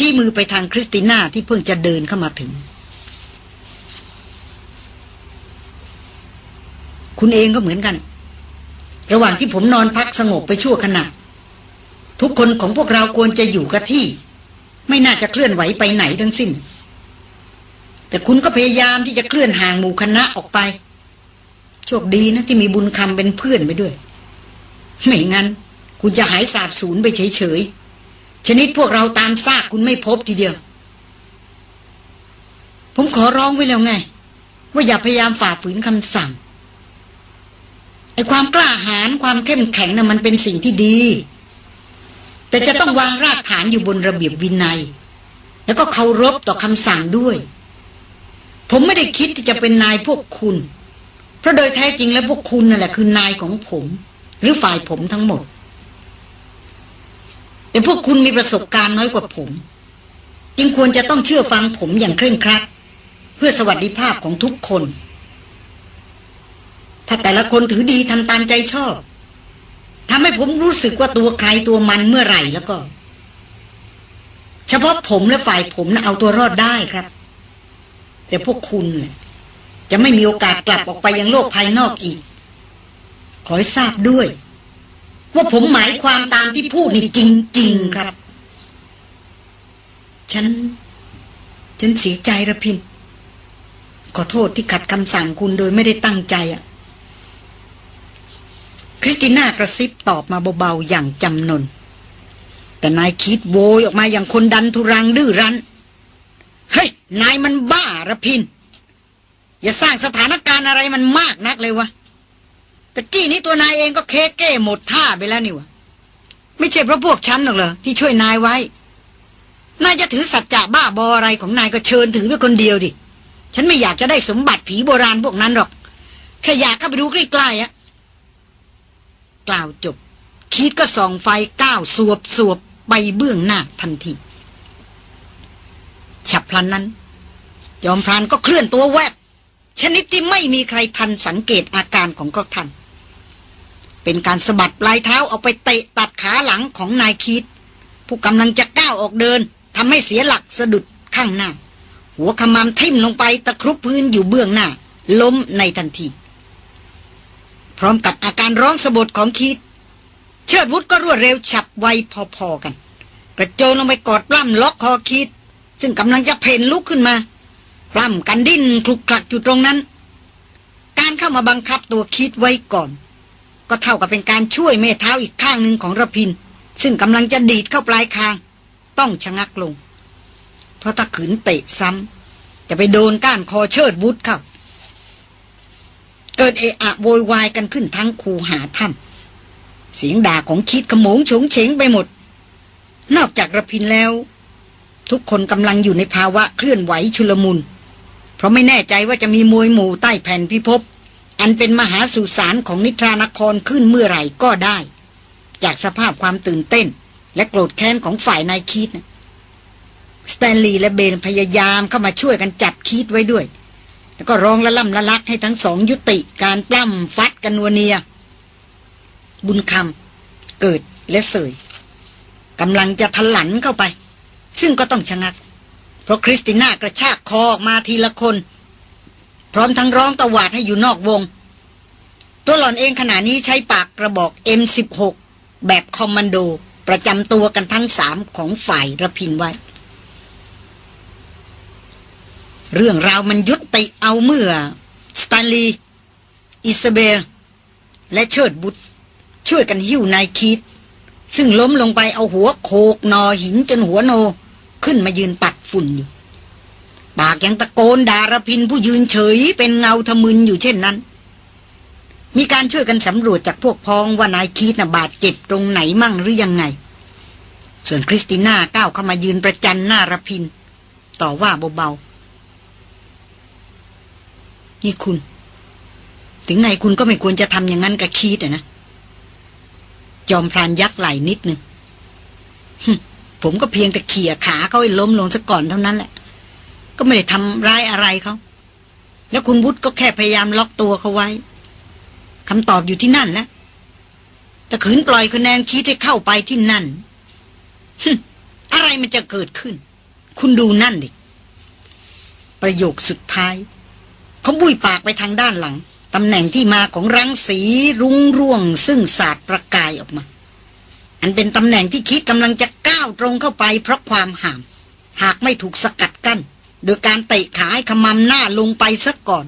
ชี้มือไปทางคริสติน่าที่เพิ่งจะเดินเข้ามาถึง คุณเองก็เหมือนกัน ระหว่างที่ผมนอนพักสงบไปชั่วขณะ ทุกคนของพวกเราควรจะอยู่กับที่ ไม่น่าจะเคลื่อนไหวไปไหนทั้งสิ้น แต่คุณก็พยายามที่จะเคลื่อนห่างหมู่คณะออกไป โชคดีนะที่มีบุญคำเป็นเพื่อนไปด้วย ไม่งั้น คุณจะหายสาบสูญไปเฉยๆ ชนิดพวกเราตามซากคุณไม่พบทีเดียว ผมขอร้องไว้แล้วไง ว่าอย่าพยายามฝ่าฝืนคำสั่งไอ้ความกล้าหาญความเข้มแข็งนะ่ะมันเป็นสิ่งที่ดี แต่จะต้องวางรากฐานอยู่บนระเบียบวินัย แล้วก็เคารพต่อคำสั่งด้วย ผมไม่ได้คิดที่จะเป็นนายพวกคุณ เพราะโดยแท้จริงแล้วพวกคุณนั่นแหละคือนายของผม หรือฝ่ายผมทั้งหมด แต่พวกคุณมีประสบการณ์น้อยกว่าผม จึงควรจะต้องเชื่อฟังผมอย่างเคร่งครัด เพื่อสวัสดิภาพของทุกคน ถ้าแต่ละคนถือดีทำตามใจชอบทำให้ผมรู้สึกว่าตัวใครตัวมันเมื่อไหร่แล้วก็ เฉพาะผมและฝ่ายผมนะเอาตัวรอดได้ครับ แต่พวกคุณจะไม่มีโอกาสกลับออกไปยังโลกภายนอกอีก ขอให้ทราบด้วย ว่าผมหมายความตามที่พูดนี่จริง ๆ ครับ ฉัน ฉันเสียใจระพิน ขอโทษที่ขัดคำสั่งคุณโดยไม่ได้ตั้งใจอะ่ะ คริสติน่ากระซิบตอบมาเบา ๆ อย่างจำนน แต่นายคิดโวยออกมาอย่างคนดันทุรังดื้อรั้น เฮ้ย นายมันบ้าระพิน อย่าสร้างสถานการณ์อะไรมันมากนักเลยวะ แต่กี้นี้ตัวนายเองก็เคเก้หมดท่าไปแล้วนี่วะไม่ใช่เพราะพวกฉันหรอกเหรอที่ช่วยนายไว้ นายจะถือสัจจะบ้าบออะไรของนายก็เชิญถือไว้คนเดียวดิ ฉันไม่อยากจะได้สมบัติผีโบราณพวกนั้นหรอกแค่อยากเข้าไปดูใกล้ๆอะกล่าวจบ คิดก็ส่องไฟก้าวสวบสวบไปเบื้องหน้าทันทีฉับพลันนั้นยอมพรานก็เคลื่อนตัวแวบ ชนิดที่ไม่มีใครทันสังเกตอาการของก็ทัน เป็นการสะบัดปลายเท้าเอาไปเตะตัดขาหลังของนายคิด ผู้กำลังจะก้าวออกเดินทำให้เสียหลักสะดุดข้างหน้า หัวขมามทิ่มลงไปตะครุบพื้นอยู่เบื้องหน้า ล้มในทันที พร้อมกับอาการร้องสะบดของคิด เชิดวุฒก็รวดเร็วฉับไวพอๆกัน กระโจนลงไปกอดปล้ำล็อกคอคิด ซึ่งกำลังจะเพนลุกขึ้นมาปล้ำกันดิ้นคลุกคลักอยู่ตรงนั้น การเข้ามาบังคับตัวคิดไว้ก่อน ก็เท่ากับเป็นการช่วยเมเท้าอีกข้างหนึ่งของระพิน ซึ่งกำลังจะดีดเข้าปลายคาง ต้องชะงักลง เพราะถ้าขืนเตะซ้ำจะไปโดนก้านคอเชิดบุตรเข้า เกิดเอะอะโวยวายกันขึ้นทั้งคูหาถ้ำเสียงด่าของคิดขโมงฉงเฉงไปหมด นอกจากระพินแล้ว ทุกคนกำลังอยู่ในภาวะเคลื่อนไหวชุลมุนเพราะไม่แน่ใจว่าจะมีมวยหมู่ใต้แผ่นพิภพ อันเป็นมหาสุสานของนิทรานครขึ้นเมื่อไหร่ก็ได้ จากสภาพความตื่นเต้น และโกรธแค้นของฝ่ายนายคีตนะสแตนลีย์และเบนพยายามเข้ามาช่วยกันจับคีตไว้ด้วย แล้วก็ร้องละล่ำละลักให้ทั้งสองยุติการปล้ำฟัดกันนัวเนีย บุญคำเกิดและเสยกำลังจะทะลันเข้าไป ซึ่งก็ต้องชะงัก เพราะคริสติน่ากระชากคอออกมาทีละคน พร้อมทั้งร้องตะหวาดให้อยู่นอกวง ตัวหล่อนเองขณะนี้ใช้ปากกระบอก M16 แบบคอมมานโด ประจำตัวกันทั้งสามของฝ่ายระพินไว้ เรื่องราวมันยุติเอาเมื่อสแตนลีย์อิซาเบล และเชิดวุธ ช่วยกันหิ้วนายคีธซึ่งล้มลงไปเอาหัวโขกนอหินจนหัวโน ขึ้นมายืนปัดฝุ่นอยู่ ปากยังตะโกนด่ารพินทร์ผู้ยืนเฉยเป็นเงาทะมึนอยู่เช่นนั้น มีการช่วยกันสำรวจจากพวกพ้องว่านายคีธน่ะบาดเจ็บตรงไหนมั่งหรือยังไง ส่วนคริสติน่าก้าวเข้ามายืนประจันหน้ารพิน ต่อว่าเบาๆ นี่คุณ ถึงไงคุณก็ไม่ควรจะทำอย่างนั้นกับคีตนะ จอมพรานยักไหลนิดนึงผมก็เพียงแต่เขี่ยขาเขาให้ล้มลงซะก่อนเท่านั้นแหละ ก็ไม่ได้ทำร้ายอะไรเขาแล้วคุณวุฒิก็แค่พยายามล็อกตัวเขาไว้คำตอบอยู่ที่นั่นแล้วแต่ขืนปล่อยคะแนนคิดให้เข้าไปที่นั่นอะไรมันจะเกิดขึ้น คุณดูนั่นดิ ประโยคสุดท้าย เขาบุยปากไปทางด้านหลังตำแหน่งที่มาของรังสีรุ้งร่วง ซึ่งสาดประกายออกมา อันเป็นตำแหน่งที่คิดกำลังจะก้าวตรงเข้าไปเพราะความห่าม หากไม่ถูกสกัด โดยการเตะขาให้ขมำหน้าลงไปซะก่อน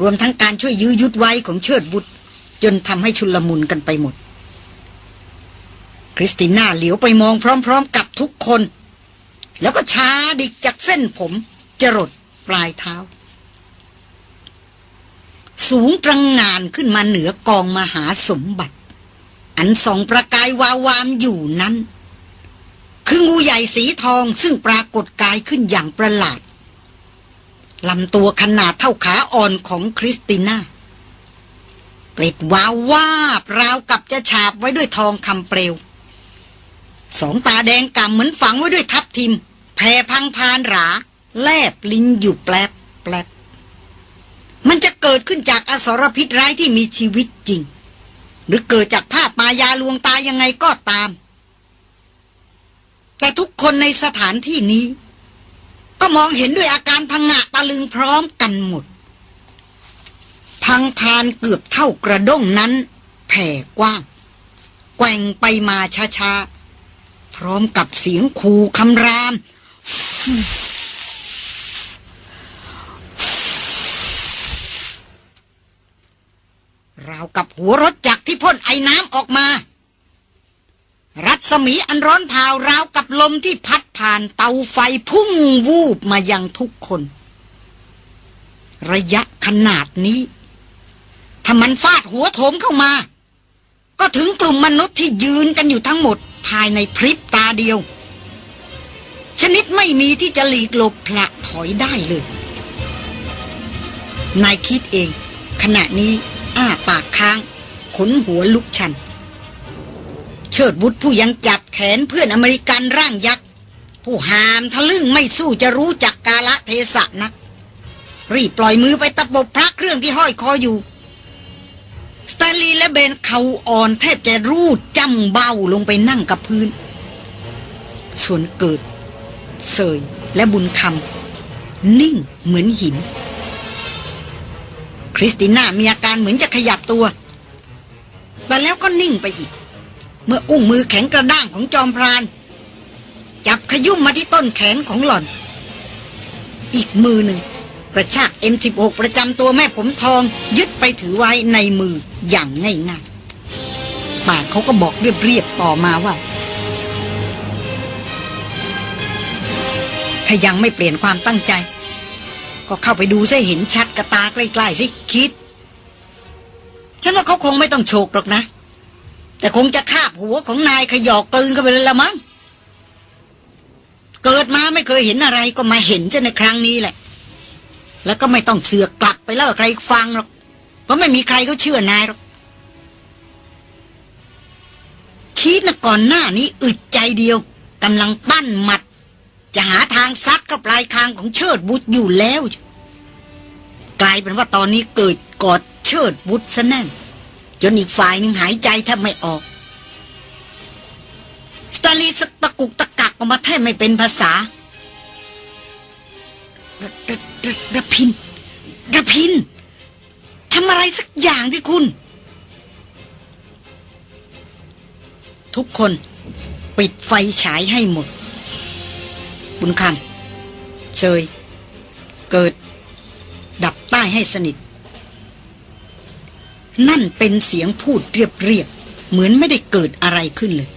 รวมทั้งการช่วยยื้อยุดไว้ของเชิดบุตร จนทำให้ชุลมุนกันไปหมด คริสติน่าเหลียวไปมองพร้อม ๆ กับทุกคน แล้วก็ช้าดิกจากเส้นผมจรดปลายเท้า สูงตระงงานขึ้นมาเหนือกองมหาสมบัติ อันส่องประกายวาวามอยู่นั้น คืองูใหญ่สีทองซึ่งปรากฏกายขึ้นอย่างประหลาดลำตัวขนาดเท่าขาอ่อนของคริสติน่าเกร็ดวาววาบราวกับจะฉาบไว้ด้วยทองคำเปลว สองตาแดงกำเหมือนฝังไว้ด้วยทับทิม แผ่พังพานหรา แลบลิ้นอยู่แปลบแปลบมันจะเกิดขึ้นจากอสรพิษร้ายที่มีชีวิตจริง หรือเกิดจากภาพมายาลวงตายังไงก็ตาม แต่ทุกคนในสถานที่นี้ ก็มองเห็นด้วยอาการพังงะตะลึงพร้อมกันหมด พังพานเกือบเท่ากระด้งนั้น แผ่กว้าง แกว่งไปมาช้าๆ พร้อมกับเสียงคูคำราม ราวกับหัวรถจักรที่พ่นไอ้น้ำออกมา รัศมีอันร้อนเผาราวกับลมที่พัดผ่านเตาไฟพุ่งวูบมายังทุกคน ระยะขนาดนี้ ถ้ามันฟาดหัวโถมเข้ามา ก็ถึงกลุ่มมนุษย์ที่ยืนกันอยู่ทั้งหมด ภายในพริบตาเดียว ชนิดไม่มีที่จะหลีกหลบพละถอยได้เลย นายคิดเอง ขณะนี้อ้าปากค้างขนหัวลุกชัน ชิดบุตรผู้ยังจับแขนเพื่อนอเมริกันร่างยักษ์ ผู้หามทะลึ่งไม่สู้จะรู้จักกาละเทศะนัก รีบปล่อยมือไปตะบบพระเครื่องที่ห้อยคออยู่สแตนลีย์และเบนเขาอ่อนแทบจะรูดจำเบ้าลงไปนั่งกับพื้น ส่วนเกิด เสยและบุญคำนิ่งเหมือนหิน คริสติน่ามีอาการเหมือนจะขยับตัว แต่แล้วก็นิ่งไปอีก มื่ออุ้งมือแข็งกระด้างของจอมพราน จับขยุ่มมาที่ต้นแขนของหล่อน อีกมือหนึ่งกระชาก M16 ประจำตัวแม่ผมทอง ยึดไปถือไว้ในมืออย่างง่ายๆปากเขาก็บอกเรียบๆต่อมาว่า ถ้ายังไม่เปลี่ยนความตั้งใจ ก็เข้าไปดูซะเห็นชัดกระตาใกล้ๆสิคิด ฉันว่าเขาคงไม่ต้องโฉกหรอกนะ แต่คงจะคา หัวของนายขยอกกลืนเข้าไปเลยละมั้งเกิดมาไม่เคยเห็นอะไรก็มาเห็นซะในครั้งนี้แหละ แล้วก็ไม่ต้องเสือกกลับไปเล่าใครฟังหรอกเพราะไม่มีใครเขาเชื่อนายหรอกคิดนะก่อนหน้านี้อึดใจเดียวกำลังปั้นหมัด จะหาทางซัดเข้าปลายคางของเชิดบุตรอยู่แล้ว กลายเป็นว่าตอนนี้เกิดกอดเชิดบุตรซะแน่นจนอีกฝ่ายหนึ่งหายใจแทบไม่ออก สตาลีสตะกุกตะกักออกมาแทบไม่เป็นภาษาระระระระพินระพินทำอะไรสักอย่างที่คุณ ทุกคนปิดไฟฉายให้หมด บุญคำเซย เกิด ดับใต้ให้สนิท นั่นเป็นเสียงพูดเรียบๆ เหมือนไม่ได้เกิดอะไรขึ้นเลย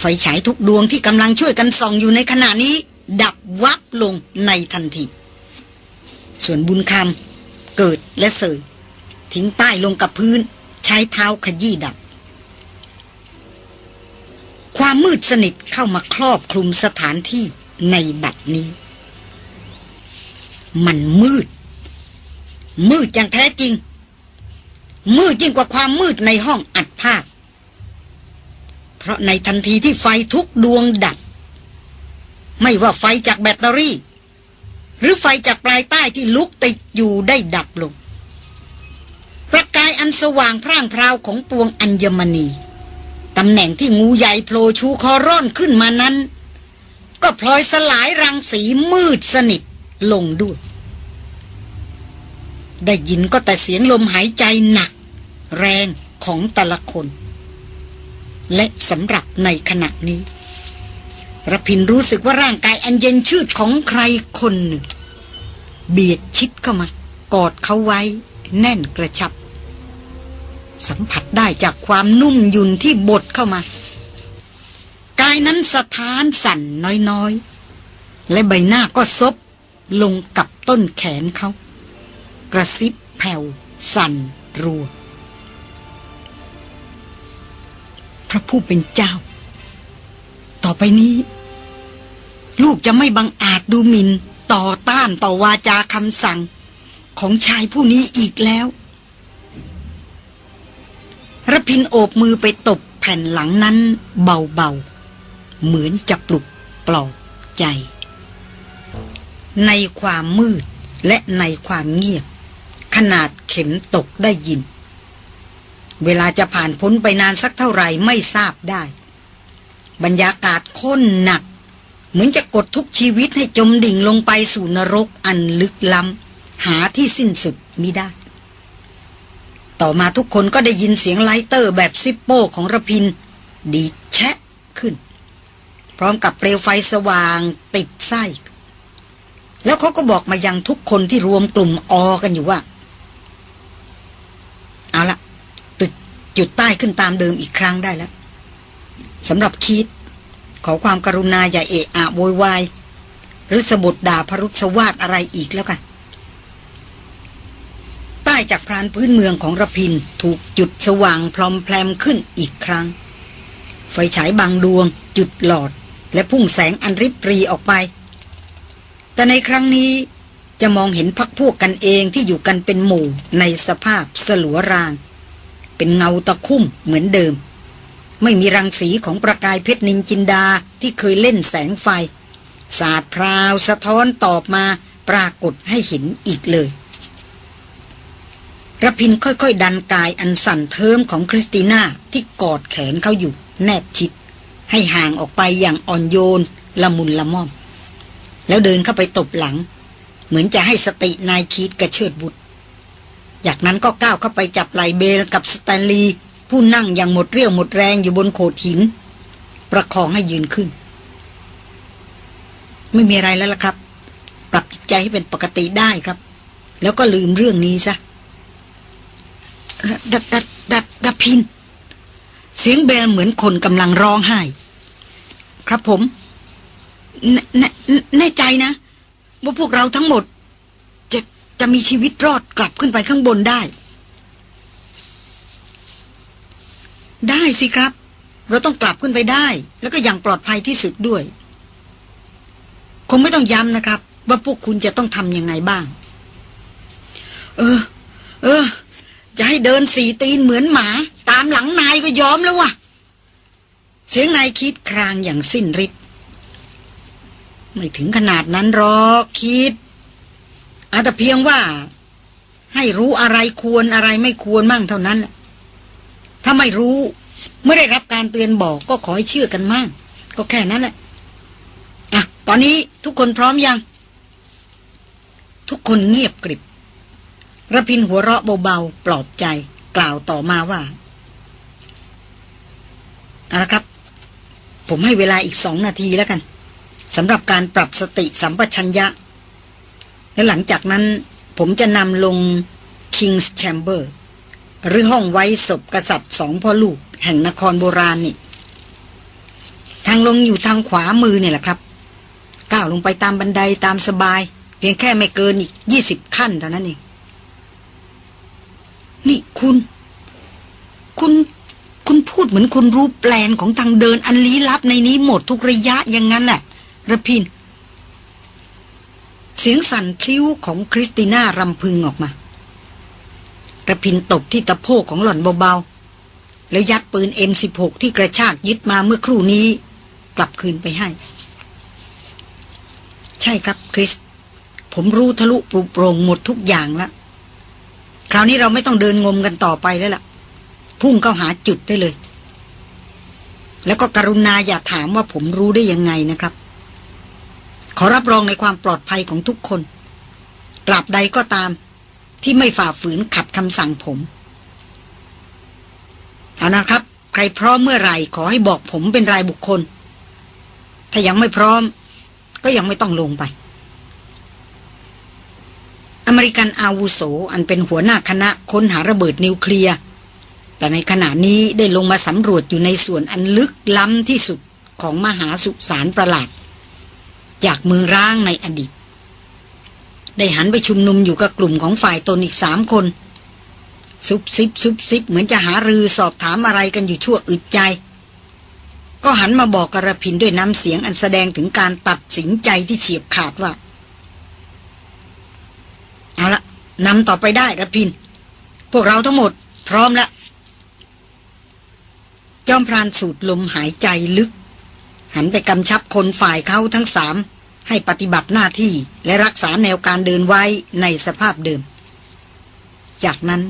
ไฟฉายทุกดวงที่กำลังช่วยกันส่องอยู่ในขณะนี้ ดับวับลงในทันที ส่วนบุญคำเกิดและเสยทิ้งใต้ลงกับพื้น ใช้เท้าขยี้ดับ ความมืดสนิทเข้ามาครอบคลุมสถานที่ในบัดนี้ มันมืด มืดอย่างแท้จริง มืดยิ่งกว่าความมืดในห้องอัดภาพ ราะในทันทีที่ไฟทุกดวงดับ ไม่ว่าไฟจากแบตเตอรี่ หรือไฟจากปลายใต้ที่ลุกติดอยู่ได้ดับลงประกายอันสว่างพร่างพราวของปวงอัญมณีตำแหน่งที่งูใหญ่โผล่ชูคอร่อนขึ้นมานั้น ก็พลอยสลายรังสีมืดสนิทลงด้วย ได้ยินก็แต่เสียงลมหายใจหนัก แรงของแต่ละคน และสำหรับในขณะนี้ระพินรู้สึกว่าร่างกายอันเย็นชืดของใครคนหนึ่ง เบียดชิดเข้ามา กอดเขาไว้ แน่นกระชับ สัมผัสได้จากความนุ่มยุนที่บดเข้ามา กายนั้นสะท้านสั่นน้อยๆ และใบหน้าก็ซบลงกับต้นแขนเขา กระซิบแผ่ว สั่นรัว พระผู้เป็นเจ้า ต่อไปนี้ ลูกจะไม่บังอาจดูหมิน่นต่อต้านต่อวาจาคำสั่ง ของชายผู้นี้อีกแล้วระพินโอบมือไปตบแผ่นหลังนั้นเบาๆ เหมือนจะปลุกปลอบใจ ในความมืดและในความเงียบ ขนาดเข็มตกได้ยิน เวลาจะผ่านพ้นไปนานสักเท่าไหร่ไม่ทราบได้ บรรยากาศข้นหนัก เหมือนจะกดทุกชีวิตให้จมดิ่งลงไปสู่นรกอันลึกล้ำหาที่สิ้นสุดมิได้ ต่อมาทุกคนก็ได้ยินเสียง lighter แบบซิปโป้ของรพินทร์ ดีแชะขึ้น พร้อมกับเปลวไฟสว่างติดไส้ แล้วเขาก็บอกมายังทุกคนที่รวมกลุ่มออกันอยู่ว่า เอาละ จุดใต้ขึ้นตามเดิมอีกครั้งได้แล้วสำหรับคิด ขอความกรุณาอย่าเอะอะโวยวายหรือสบดด่าพรุษวาดอะไรอีกแล้วกัน ใต้จากพรานพื้นเมืองของระพินถูกจุดสว่างพรอมแพรมขึ้นอีกครั้ง ไฟฉายบางดวง จุดหลอด และพุ่งแสงอันริบรีออกไป แต่ในครั้งนี้จะมองเห็นพักพวกกันเองที่อยู่กันเป็นหมู่ในสภาพสลัวราง เป็นเงาตะคุ่มเหมือนเดิม ไม่มีรังสีของประกายเพชรนินจินดาที่เคยเล่นแสงไฟ สาดพราวสะท้อนตอบมาปรากฏให้เห็นอีกเลยรพินทร์ค่อยๆ ดันกายอันสั่นเทิมของคริสติน่าที่กอดแขนเขาอยู่ แนบชิด ให้ห่างออกไปอย่างอ่อนโยน ละมุนละม่อม แล้วเดินเข้าไปตบหลัง เหมือนจะให้สตินายคีดกระเชิดบุตร จากนั้นก็ก้าวเข้าไปจับไหล่เบลกับสแตนลีย์ผู้นั่งอย่างหมดเรี่ยวหมดแรงอยู่บนโขดหิน ประคองให้ยืนขึ้น ไม่มีอะไรแล้วล่ะครับ ปรับจิตใจให้เป็นปกติได้ครับ แล้วก็ลืมเรื่องนี้ซะดัดดัดดัดดับพิน เสียงเบลเหมือนคนกำลังร้องไห้ ครับผมแน่แน่ใจนะ ว่าพวกเราทั้งหมด จะมีชีวิตรอดกลับขึ้นไปข้างบนได้ ได้สิครับ เราต้องกลับขึ้นไปได้ แล้วก็อย่างปลอดภัยที่สุดด้วย คงไม่ต้องย้ำนะครับ ว่าพวกคุณจะต้องทำยังไงบ้าง เออ เออ จะให้เดินสี่ตีนเหมือนหมา ตามหลังนายก็ยอมแล้ววะเสียงนายคิดครางอย่างสิ้นฤทธิ์ไม่ถึงขนาดนั้นหรอกคิด อาแต่เพียงว่า ให้รู้อะไรควรอะไรไม่ควรมั่งเท่านั้นแหละถ้าไม่รู้ไม่ได้รับการเตือนบอกก็ขอให้เชื่อกันมั่งก็แค่นั้นแหละอะตอนนี้ทุกคนพร้อมยัง ทุกคนเงียบกริบระพินหัวเราะเบาๆ ปลอบใจ กล่าวต่อมาว่าเอาละครับ ผมให้เวลาอีกสองนาทีแล้วกันสำหรับการปรับสติสัมปชัญญะ และหลังจากนั้นผมจะนำลง King's Chamber หรือห้องไว้ศพกษัตริย์สองพ่อลูก แห่งนครโบราณนี่ ทางลงอยู่ทางขวามือเนี่ยแหละครับ ก้าวลงไปตามบันไดตามสบาย เพียงแค่ไม่เกินอีกยี่สิบขั้นเท่านั้นเอง นี่คุณ คุณคุณพูดเหมือนคุณรู้แปลนของทางเดินอันลี้ลับในนี้หมดทุกระยะอย่างนั้นแหละระพิน เสียงสั่นพลิ้วของคริสติน่ารำพึงออกมาระพินตบที่ตะโพกของหล่อนเบาๆ แล้วยัดปืน M16 ที่กระชากยึดมาเมื่อครู่นี้ กลับคืนไปให้ ใช่ครับคริส ผมรู้ทะลุปรุโปรงหมดทุกอย่างแล้ว คราวนี้เราไม่ต้องเดินงมกันต่อไปแล้วล่ะ พุ่งเข้าหาจุดได้เลย แล้วก็กรุณาอย่าถามว่าผมรู้ได้ยังไงนะครับ ขอรับรองในความปลอดภัยของทุกคน ตราบใดก็ตามที่ไม่ฝ่าฝืนขัดคำสั่งผม เอานะครับ ใครพร้อมเมื่อไหร่ขอให้บอกผมเป็นรายบุคคล ถ้ายังไม่พร้อม ก็ยังไม่ต้องลงไป อเมริกันอาวุโสอันเป็นหัวหน้าคณะค้นหาระเบิดนิวเคลียร์ แต่ในขณะนี้ได้ลงมาสำรวจอยู่ในส่วนอันลึกล้ำที่สุดของมหาสุสานประหลาด จากเมืองร้างในอดีต ได้หันไปชุมนุมอยู่กับกลุ่มของฝ่ายตนอีกสามคน ซุบซิบซุบซิบเหมือนจะหารือสอบถามอะไรกันอยู่ชั่วอึดใจ ก็หันมาบอกกระพินด้วยน้ำเสียงอันแสดงถึงการตัดสินใจที่เฉียบขาดว่า เอาละนำต่อไปได้กระพิน พวกเราทั้งหมด พร้อมแล้วจอมพรานสูดลมหายใจลึก หันไปกำชับคนฝ่ายเขาทั้งสามให้ปฏิบัติหน้าที่และรักษาแนวการเดินไว้ในสภาพเดิม จากนั้น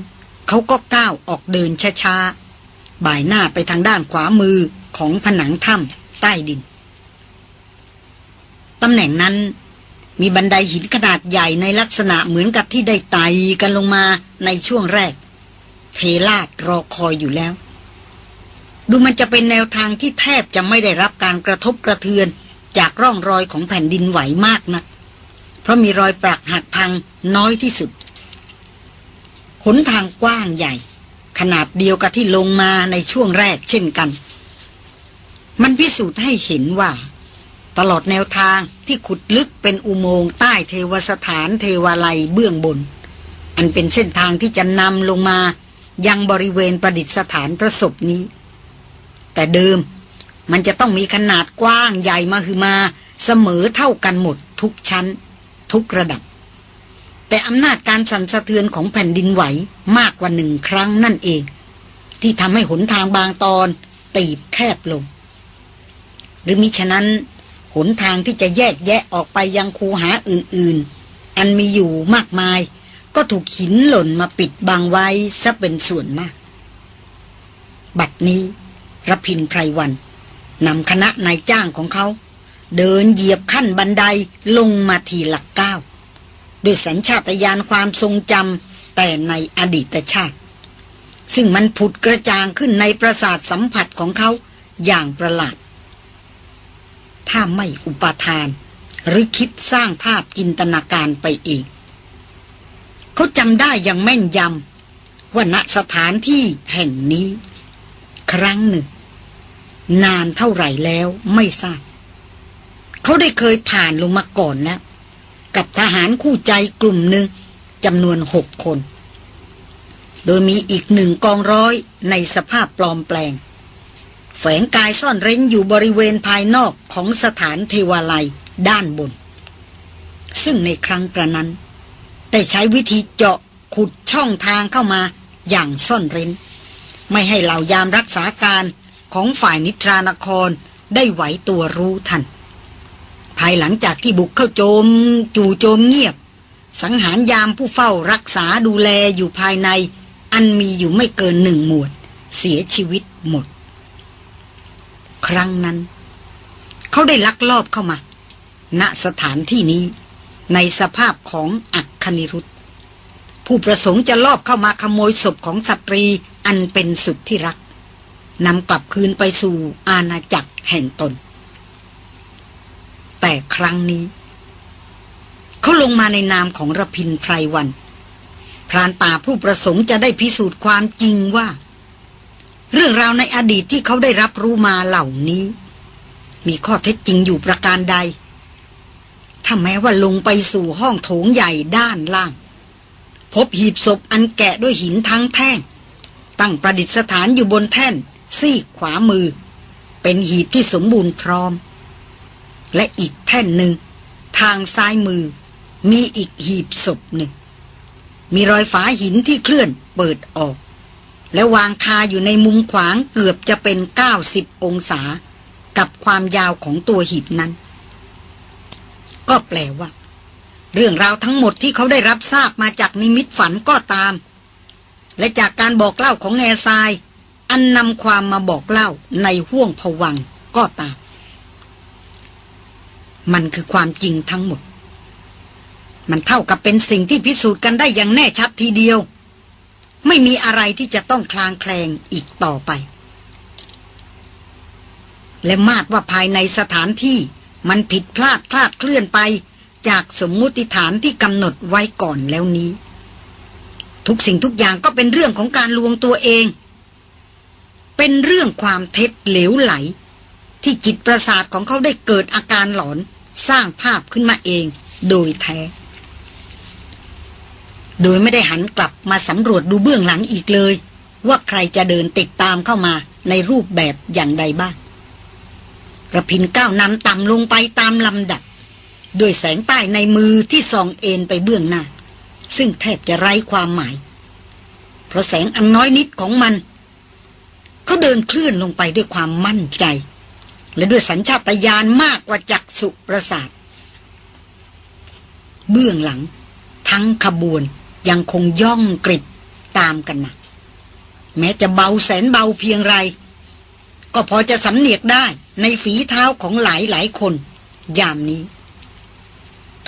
เขาก็ก้าวออกเดินช้าๆ บ่ายหน้าไปทางด้านขวามือของผนังถ้ำใต้ดิน ตำแหน่งนั้นมีบันไดหินขนาดใหญ่ในลักษณะเหมือนกับที่ได้ไต่กันลงมาในช่วงแรก เทลาดรอคอยอยู่แล้ว ดูมันจะเป็นแนวทางที่แทบจะไม่ได้รับการกระทบกระเทือนจากร่องรอยของแผ่นดินไหวมากนะัก เพราะมีรอยปรักหักพังน้อยที่สุดหนทางกว้างใหญ่ ขนาดเดียวกับที่ลงมาในช่วงแรกเช่นกัน มันพิสูจน์ให้เห็นว่า ตลอดแนวทางที่ขุดลึกเป็นอุโมงค์ใต้เทวสถานเทวาลัยเบื้องบน อันเป็นเส้นทางที่จะนำลงมายังบริเวณประดิษฐานประสบนี้ แต่เดิม มันจะต้องมีขนาดกว้างใหญ่มาคือมา เสมอเท่ากันหมดทุกชั้น ทุกระดับ แต่อำนาจการสั่นสะเทือนของแผ่นดินไหวมากกว่าหนึ่งครั้งนั่นเอง ที่ทำให้หนทางบางตอนตีบแคบลง หรือมิฉะนั้น หนทางที่จะแยกแยะออกไปยังคูหาอื่น ๆ อันมีอยู่มากมาย ก็ถูกหินหล่นมาปิดบังไว้ซะเป็นส่วนมาก บัดนี้ รพินไพรวันนำคณะนายจ้างของเขา เดินเหยียบขั้นบันไดลงมาทีหลักก้าวด้วยสัญชาตญาณความทรงจำแต่ในอดีตชาติ ซึ่งมันผุดกระจางขึ้นในประสาทสัมผัสของเขาอย่างประหลาด ถ้าไม่อุปทาน หรือคิดสร้างภาพจินตนาการไปเองเขาจำได้อย่างแม่นยำว่าณสถานที่แห่งนี้ ครั้งหนึ่ง นานเท่าไหร่แล้วไม่ทราบ เขาได้เคยผ่านลงมาก่อนแล้ว กับทหารคู่ใจกลุ่มหนึ่งจำนวนหกคน โดยมีอีกหนึ่งกองร้อยในสภาพปลอมแปลง แฝงกายซ่อนเร้นอยู่บริเวณภายนอกของสถานเทวาลัยด้านบน ซึ่งในครั้งกระนั้น ได้ใช้วิธีเจาะขุดช่องทางเข้ามาอย่างซ่อนเร้น ไม่ให้เหล่ายามรักษาการ ของฝ่ายนิทรานครได้ไหวตัวรู้ทัน ภายหลังจากที่บุกเข้าโจม จู่โจมเงียบ สังหารยามผู้เฝ้ารักษาดูแลอยู่ภายใน อันมีอยู่ไม่เกินหนึ่งหมวด เสียชีวิตหมด ครั้งนั้น เขาได้ลักลอบเข้ามา ณสถานที่นี้ ในสภาพของอักคณิรุธผู้ประสงค์จะลอบเข้ามาขโมยศพของสตรีอันเป็นสุดที่รัก นำกลับคืนไปสู่อาณาจักรแห่งตน แต่ครั้งนี้ เขาลงมาในนามของระพินไพรวัน พรานป่าผู้ประสงค์จะได้พิสูจน์ความจริงว่า เรื่องราวในอดีตที่เขาได้รับรู้มาเหล่านี้ มีข้อเท็จจริงอยู่ประการใด ถ้าแม้ว่าลงไปสู่ห้องโถงใหญ่ด้านล่าง พบหีบศพอันแกะด้วยหินทั้งแท่งตั้งประดิษฐานอยู่บนแท่น ซีกขวามือ เป็นหีบที่สมบูรณ์พร้อม และอีกแท่นหนึ่ง ทางซ้ายมือ มีอีกหีบศพหนึ่ง มีรอยฝาหินที่เคลื่อนเปิดออก และวางคาอยู่ในมุมขวางเกือบจะเป็น 90 องศา กับความยาวของตัวหีบนั้น ก็แปลว่า เรื่องราวทั้งหมดที่เขาได้รับทราบมาจากนิมิตฝันก็ตามและจากการบอกเล่าของแง่ทราย อันนำความมาบอกเล่าในห้วงผวังก็ตาม มันคือความจริงทั้งหมด มันเท่ากับเป็นสิ่งที่พิสูจน์กันได้อย่างแน่ชัดทีเดียว ไม่มีอะไรที่จะต้องคลางแคลงอีกต่อไป และมาดว่าภายในสถานที่มันผิดพลาดคลาดเคลื่อนไปจากสมมุติฐานที่กำหนดไว้ก่อนแล้วนี้ ทุกสิ่งทุกอย่างก็เป็นเรื่องของการลวงตัวเอง เป็นเรื่องความเท็จเหลวไหล ที่จิตประสาทของเขาได้เกิดอาการหลอนสร้างภาพขึ้นมาเองโดยแท้ โดยไม่ได้หันกลับมาสำรวจดูเบื้องหลังอีกเลย ว่าใครจะเดินติดตามเข้ามาในรูปแบบอย่างใดบ้างระพินก้าวนำต่ำลงไปตามลำดับด้วยแสงใต้ในมือที่ส่องเอ็นไปเบื้องหน้า ซึ่งแทบจะไร้ความหมาย เพราะแสงอันน้อยนิดของมัน เขาเดินเคลื่อนลงไปด้วยความมั่นใจ และด้วยสัญชาตญาณมากกว่าจักสุประสาท เบื้องหลัง ทั้งขบวนยังคงย่องกริบตามกันมา แม้จะเบาแสนเบาเพียงไร ก็พอจะสำเนียกได้ในฝีเท้าของหลายหลายคน ยามนี้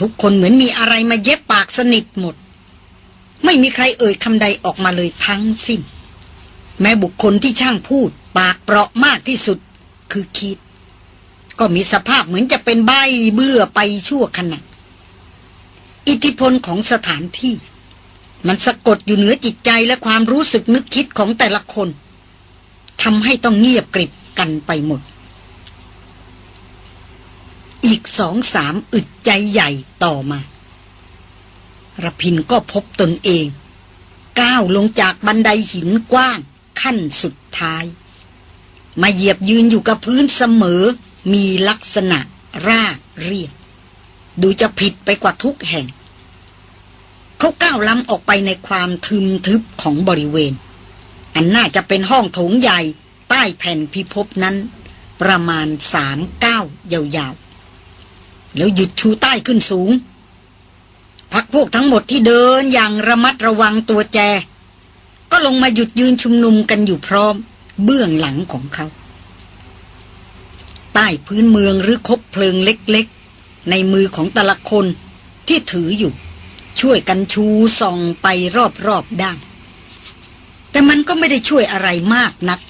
ทุกคนเหมือนมีอะไรมาเย็บปากสนิทหมด ไม่มีใครเอ่ยคำใดออกมาเลยทั้งสิ้น แม้บุคคลที่ช่างพูด ปากเปราะมากที่สุด คือคิด ก็มีสภาพเหมือนจะเป็นใบเบื่อไปชั่วขณะอิทธิพลของสถานที่ มันสะกดอยู่เหนือจิตใจและความรู้สึกนึกคิดของแต่ละคนทำให้ต้องเงียบกริบกันไปหมด อีกสองสามอึดใจใหญ่ต่อมาระพินก็พบตนเอง ก้าวลงจากบันไดหินกว้าง ขั้นสุดท้าย มาเหยียบยืนอยู่กับพื้นเสมอ มีลักษณะราบเรียบ ดูจะผิดไปกว่าทุกแห่ง เขาก้าวล้ำออกไปในความทึมทึบของบริเวณ อันน่าจะเป็นห้องโถงใหญ่ใต้แผ่นพิภพนั้น ประมาณสามเก้ายาวๆ แล้วหยุดชูใต้ขึ้นสูงพักพวกทั้งหมดที่เดินอย่างระมัดระวังตัวแจ ก็ลงมาหยุดยืนชุมนุมกันอยู่พร้อม เบื้องหลังของเขา ใต้พื้นเมืองหรือคบเพลิงเล็กๆ ในมือของแต่ละคนที่ถืออยู่ ช่วยกันชูส่องไปรอบๆด้านแต่มันก็ไม่ได้ช่วยอะไรมากนัก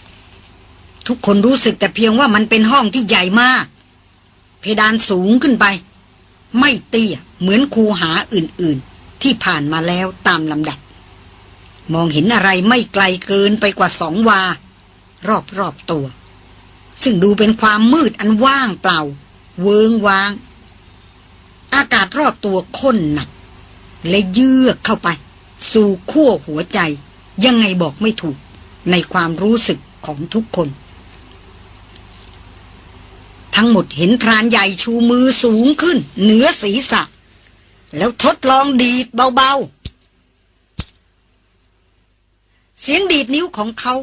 ทุกคนรู้สึกแต่เพียงว่ามันเป็นห้องที่ใหญ่มาก เพดานสูงขึ้นไป ไม่เตี้ยเหมือนคูหาอื่นๆ ที่ผ่านมาแล้วตามลำดับ มองเห็นอะไรไม่ไกลเกินไปกว่าสองวา รอบๆตัว ซึ่งดูเป็นความมืดอันว่างเปล่า เวิงวาง อากาศรอบตัวข้นหนัก และเยือกเข้าไป สู่ขั้วหัวใจ ยังไงบอกไม่ถูกในความรู้สึกของทุกคน ทั้งหมดเห็นพรานใหญ่ชูมือสูงขึ้น เหนือศีรษะ แล้วทดลองดีดเบาๆ เสียงดีดนิ้วของเขา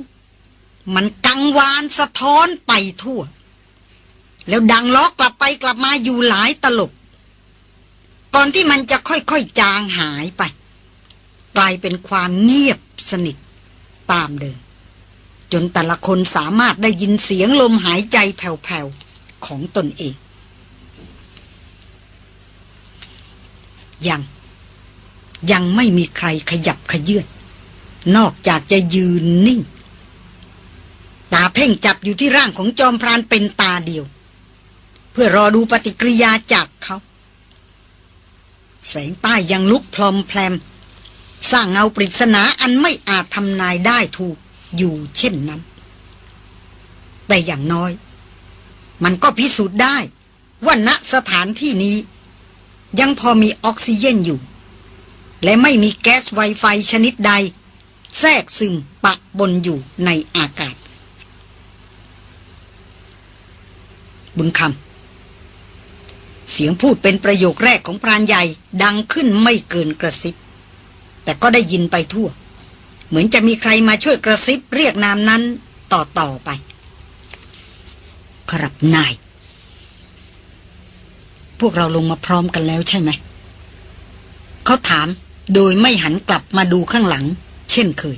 มันกังวานสะท้อนไปทั่ว แล้วดังล้อกลับไปกลับมาอยู่หลายตลบ ก่อนที่มันจะค่อยๆจางหายไป กลายเป็นความเงียบสนิทตามเดิม จนแต่ละคนสามารถได้ยินเสียงลมหายใจแผ่วๆ ของตนเอง ยัง ยังไม่มีใครขยับขยื่น นอกจากจะยืนนิ่ง ตาเพ่งจับอยู่ที่ร่างของจอมพรานเป็นตาเดียว เพื่อรอดูปฏิกิริยาจากเขา แสงใต้ยังลุกพลอมแพลม สร้างเงาปริศนาอันไม่อาจทำนายได้ถูกอยู่เช่นนั้น แต่อย่างน้อย มันก็พิสูจน์ได้ว่าณสถานที่นี้ ยังพอมีออกซิเจนอยู่ และไม่มีแก๊สไวไฟชนิดใด แทรกซึมปะบนอยู่ในอากาศ บุญคำเสียงพูดเป็นประโยคแรกของพรานใหญ่ดังขึ้นไม่เกินกระซิบ แต่ก็ได้ยินไปทั่ว เหมือนจะมีใครมาช่วยกระซิบเรียกนามนั้นต่อต่อไป ครับนาย พวกเราลงมาพร้อมกันแล้วใช่ไหม เขาถามโดยไม่หันกลับมาดูข้างหลัง เช่นเคย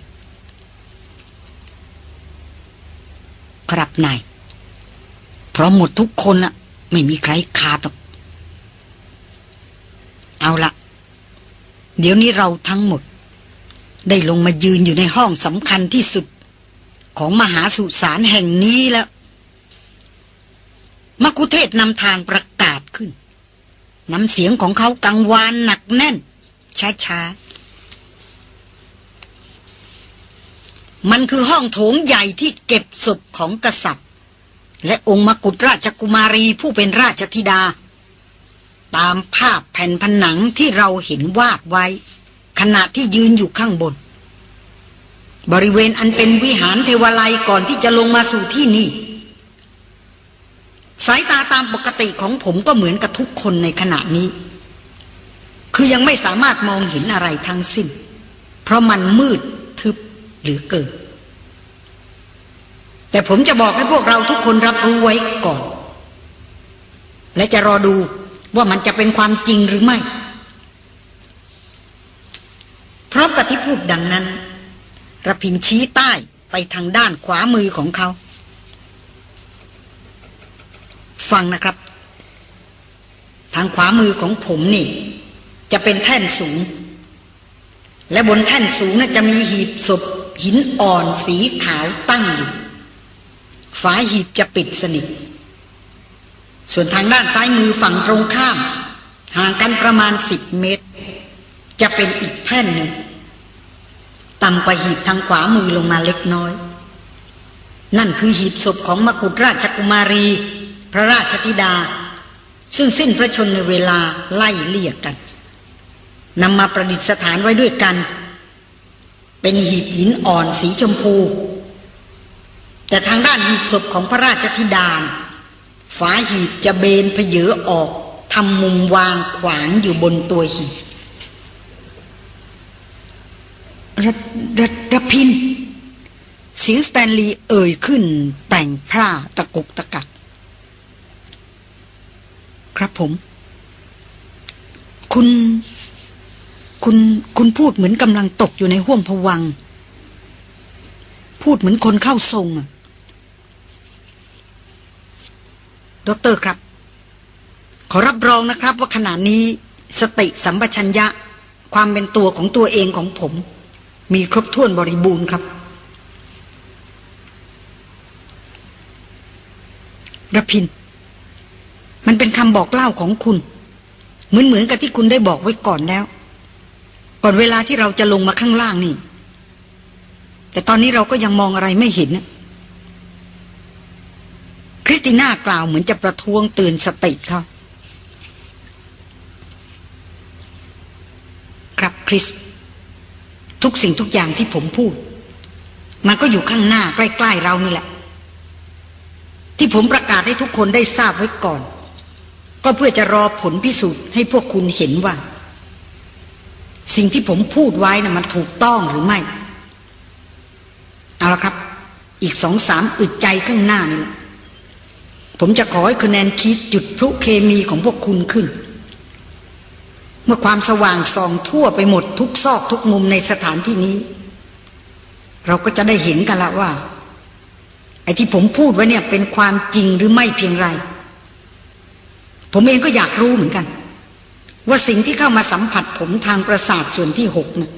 ครับนาย เพราะหมดทุกคนอะไม่มีใครขาดหรอก เอาละเดี๋ยวนี้เราทั้งหมด ได้ลงมายืนอยู่ในห้องสำคัญที่สุด ของมหาสุสานแห่งนี้แล้วมกุเทศนำทางประกาศขึ้น น้ำเสียงของเขากังวานหนักแน่น ช้าๆ มันคือห้องโถงใหญ่ที่เก็บศพของกษัตริย์ และองค์มกุฎราชกุมารีผู้เป็นราชธิดา ตามภาพแผ่นผนังที่เราเห็นวาดไว้ ขณะที่ยืนอยู่ข้างบน บริเวณอันเป็นวิหารเทวไลก่อนที่จะลงมาสู่ที่นี่ สายตาตามปกติของผมก็เหมือนกับทุกคนในขณะนี้ คือยังไม่สามารถมองเห็นอะไรทั้งสิ้น เพราะมันมืดทึบหรือเกิด แต่ผมจะบอกให้พวกเราทุกคนรับรู้ไว้ก่อน และจะรอดูว่ามันจะเป็นความจริงหรือไม่เพราะกับที่พูดดังนั้นระพินชี้ใต้ไปทางด้านขวามือของเขา ฟังนะครับ ทางขวามือของผมนี่ จะเป็นแท่นสูง และบนแท่นสูงน่าจะมีหีบศพหินอ่อนสีขาวตั้งอยู่ ฝาหีบจะปิดสนิท ส่วนทางด้านซ้ายมือฝั่งตรงข้าม ห่างกันประมาณสิบเมตร จะเป็นอีกแท่นหนึ่งต่ำกว่าหีบทางขวามือลงมาเล็กน้อย นั่นคือหีบศพของมกุฎราชกุมารี พระราชธิดา ซึ่งสิ้นพระชนในเวลาไล่เลี่ยกกันนำมาประดิษฐานไว้ด้วยกัน เป็นหีบหินอ่อนสีชมพู แต่ทางด้านหีบศพของพระราชธิดาฝาหีบจะเบนเพเยอออกทำมุมวางขวางอยู่บนตัวหีบระระระพินเสียงสแตนลีย์เอ่ยขึ้นแต่งพร่าตะกุกตะกัก ครับผม คุณ คุณคุณพูดเหมือนกำลังตกอยู่ในห้วงผวัง พูดเหมือนคนเข้าทรงอะ ดรครับ ขอรับรองนะครับว่าขณะนี้สติสัมปชัญญะ ความเป็นตัวของตัวเองของผม มีครบถ้วนบริบูรณ์ครับระพิน มันเป็นคำบอกเล่าของคุณ เหมือนเหมือนกับที่คุณได้บอกไว้ก่อนแล้ว ก่อนเวลาที่เราจะลงมาข้างล่างนี่ แต่ตอนนี้เราก็ยังมองอะไรไม่เห็นนะ คริสติน่ากล่าวเหมือนจะประท้วงเตือนสติเขาครับคริส ทุกสิ่งทุกอย่างที่ผมพูด มันก็อยู่ข้างหน้าใกล้ ๆ เรานี่แหละ ที่ผมประกาศให้ทุกคนได้ทราบไว้ก่อน ก็เพื่อจะรอผลพิสูจน์ให้พวกคุณเห็นว่า สิ่งที่ผมพูดไว้นะ่ะมันถูกต้องหรือไม่ เอาละครับ อีกสองสามอึดใจข้างหน้านี่แหละ ผมจะขอให้คะแนนคิดจุดพลุเคมีของพวกคุณขึ้น เมื่อความสว่างส่องทั่วไปหมดทุกซอกทุกมุมในสถานที่นี้ เราก็จะได้เห็นกันละว่า ไอ้ที่ผมพูดไว้เนี่ยเป็นความจริงหรือไม่เพียงไร ผมเองก็อยากรู้เหมือนกัน ว่าสิ่งที่เข้ามาสัมผัสผมทางประสาทส่วนที่หกนะ่ะ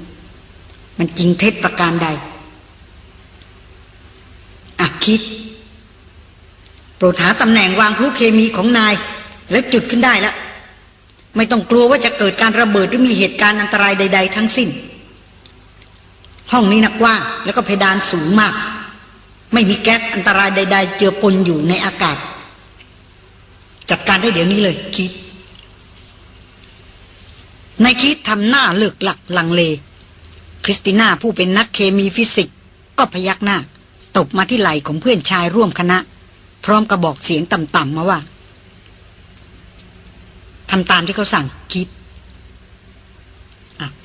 มันจริงเท็จประการใดอะคิด โปรดหาตำแหน่งวางพลุเคมีของนาย แล้วจุดขึ้นได้แล้วไม่ต้องกลัวว่าจะเกิดการระเบิดหรือมีเหตุการณ์อันตรายใด ๆ ทั้งสิ้น ห้องนี้นักว่างแล้วก็เพดานสูงมาก ไม่มีแก๊สอันตรายใด ๆ เจือปนอยู่ในอากาศ จัดการได้เดี๋ยวนี้เลยคิดนายคิดทำหน้าเลือกหลักลังเล คริสติน่าผู้เป็นนักเคมีฟิสิกส์ก็พยักหน้า ตบมาที่ไหล่ของเพื่อนชายร่วมคณะ ร้อมกระบอกเสียงต่ำๆมาว่าทำตามที่เขาสั่งคิด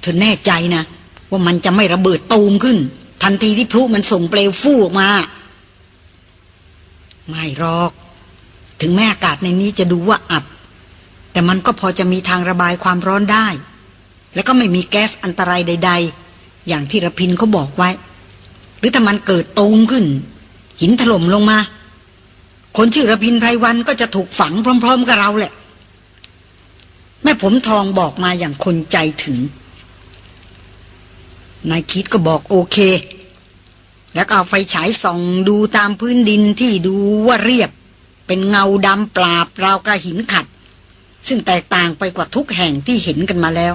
เธอแน่ใจนะ ว่ามันจะไม่ระเบิดตูมขึ้น ทันทีที่พลุมันส่งเปลวฟู่ออกมา ไม่หรอก ถึงแม้อากาศในนี้จะดูว่าอับ แต่มันก็พอจะมีทางระบายความร้อนได้ แล้วก็ไม่มีแก๊สอันตรายใด ๆ อย่างที่ระพินเขาบอกไว้ หรือถ้ามันเกิดตูมขึ้น หินถล่มลงมา คนชื่อระพินไพรวันก็จะถูกฝังพร้อม ๆ กับเราแหละ แม่ผมทองบอกมาอย่างคนใจถึง นายคิดก็บอกโอเค แล้วเอาไฟฉายส่องดูตามพื้นดินที่ดูว่าเรียบ เป็นเงาดำปราบราวกับหินขัด ซึ่งแตกต่างไปกว่าทุกแห่งที่เห็นกันมาแล้ว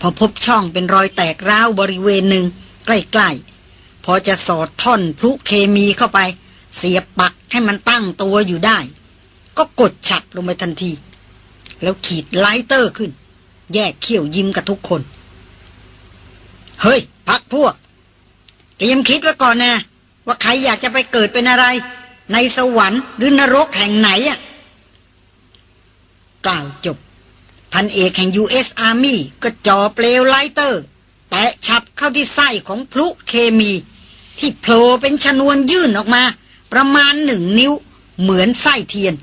พอพบช่องเป็นรอยแตกร้าวบริเวณหนึ่งใกล้ๆพอจะสอดท่อนพลุเคมีเข้าไป เสียบปัก ให้มันตั้งตัวอยู่ได้ ก็กดฉับลงไปทันที แล้วขีดไลเตอร์ขึ้น แยกเขี้ยวยิ้มกับทุกคน เฮ้ย พักพวกเตรียมคิดไว้ก่อนนะ ว่าใครอยากจะไปเกิดเป็นอะไร ในสวรรค์หรือนรกแห่งไหนอะกล่าวจบ พันเอกแห่ง U.S. Army ก็จ่อเปลว lighter แตะฉับเข้าที่ไส้ของพลุเคมี ที่โผล่เป็นชนวนยื่นออกมา ประมาณหนึ่งนิ้วเหมือนไส้เทียน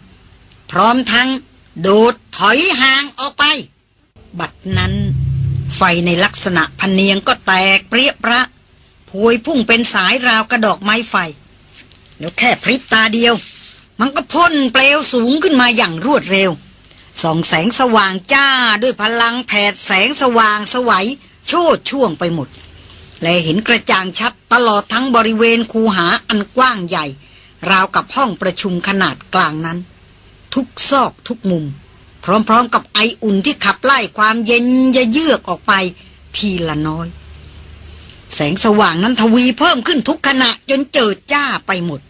พร้อมทั้งโดดถอยห่างออกไป บัดนั้น ไฟในลักษณะพะเนียงก็แตกเปรี้ยประพวยพุ่งเป็นสายราวกระดอกไม้ไฟ แล้วแค่พริบตาเดียว มันก็พ่นเปลวสูงขึ้นมาอย่างรวดเร็วส่องแสงสว่างจ้าด้วยพลังแผดแสงสว่างสวัยโชดช่วงไปหมด และเห็นกระจ่างชัดตลอดทั้งบริเวณคูหาอันกว้างใหญ่ ราวกับห้องประชุมขนาดกลางนั้น ทุกซอกทุกมุม พร้อมๆกับไออุ่นที่ขับไล่ความเย็นยะเยือกออกไปทีละน้อย แสงสว่างนั้นทวีเพิ่มขึ้นทุกขณะจนเจิดจ้าไปหมด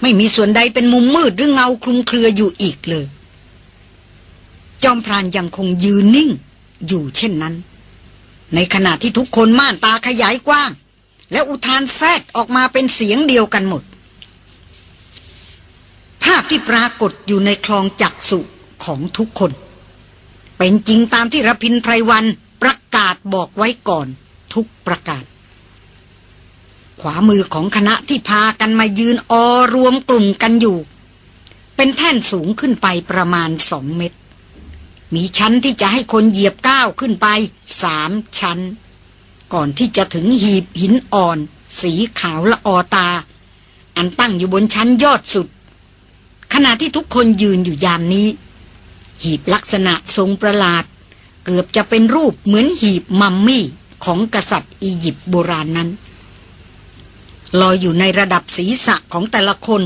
ไม่มีส่วนใดเป็นมุมมืดหรือเงาคลุมเครืออยู่อีกเลย จอมพรานยังคงยืนนิ่งอยู่เช่นนั้น ในขณะที่ทุกคนม่านตาขยายกว้าง และอุทานแซดออกมาเป็นเสียงเดียวกันหมด ภาพที่ปรากฏอยู่ในคลองจักสุของทุกคน เป็นจริงตามที่รพินไพรวันประกาศบอกไว้ก่อนทุกประกาศ ขวามือของคณะที่พากันมายืนออรวมกลุ่มกันอยู่ เป็นแท่นสูงขึ้นไปประมาณสองเมตร มีชั้นที่จะให้คนเหยียบก้าวขึ้นไปสามชั้น ก่อนที่จะถึงหีบหินอ่อน สีขาวละออตา อันตั้งอยู่บนชั้นยอดสุด ขณะที่ทุกคนยืนอยู่ยามนี้ หีบลักษณะทรงประหลาด เกือบจะเป็นรูปเหมือนหีบมัมมี่ของกษัตริย์อียิปต์โบราณนนั้นลอยอยู่ในระดับศีรษะของแต่ละคน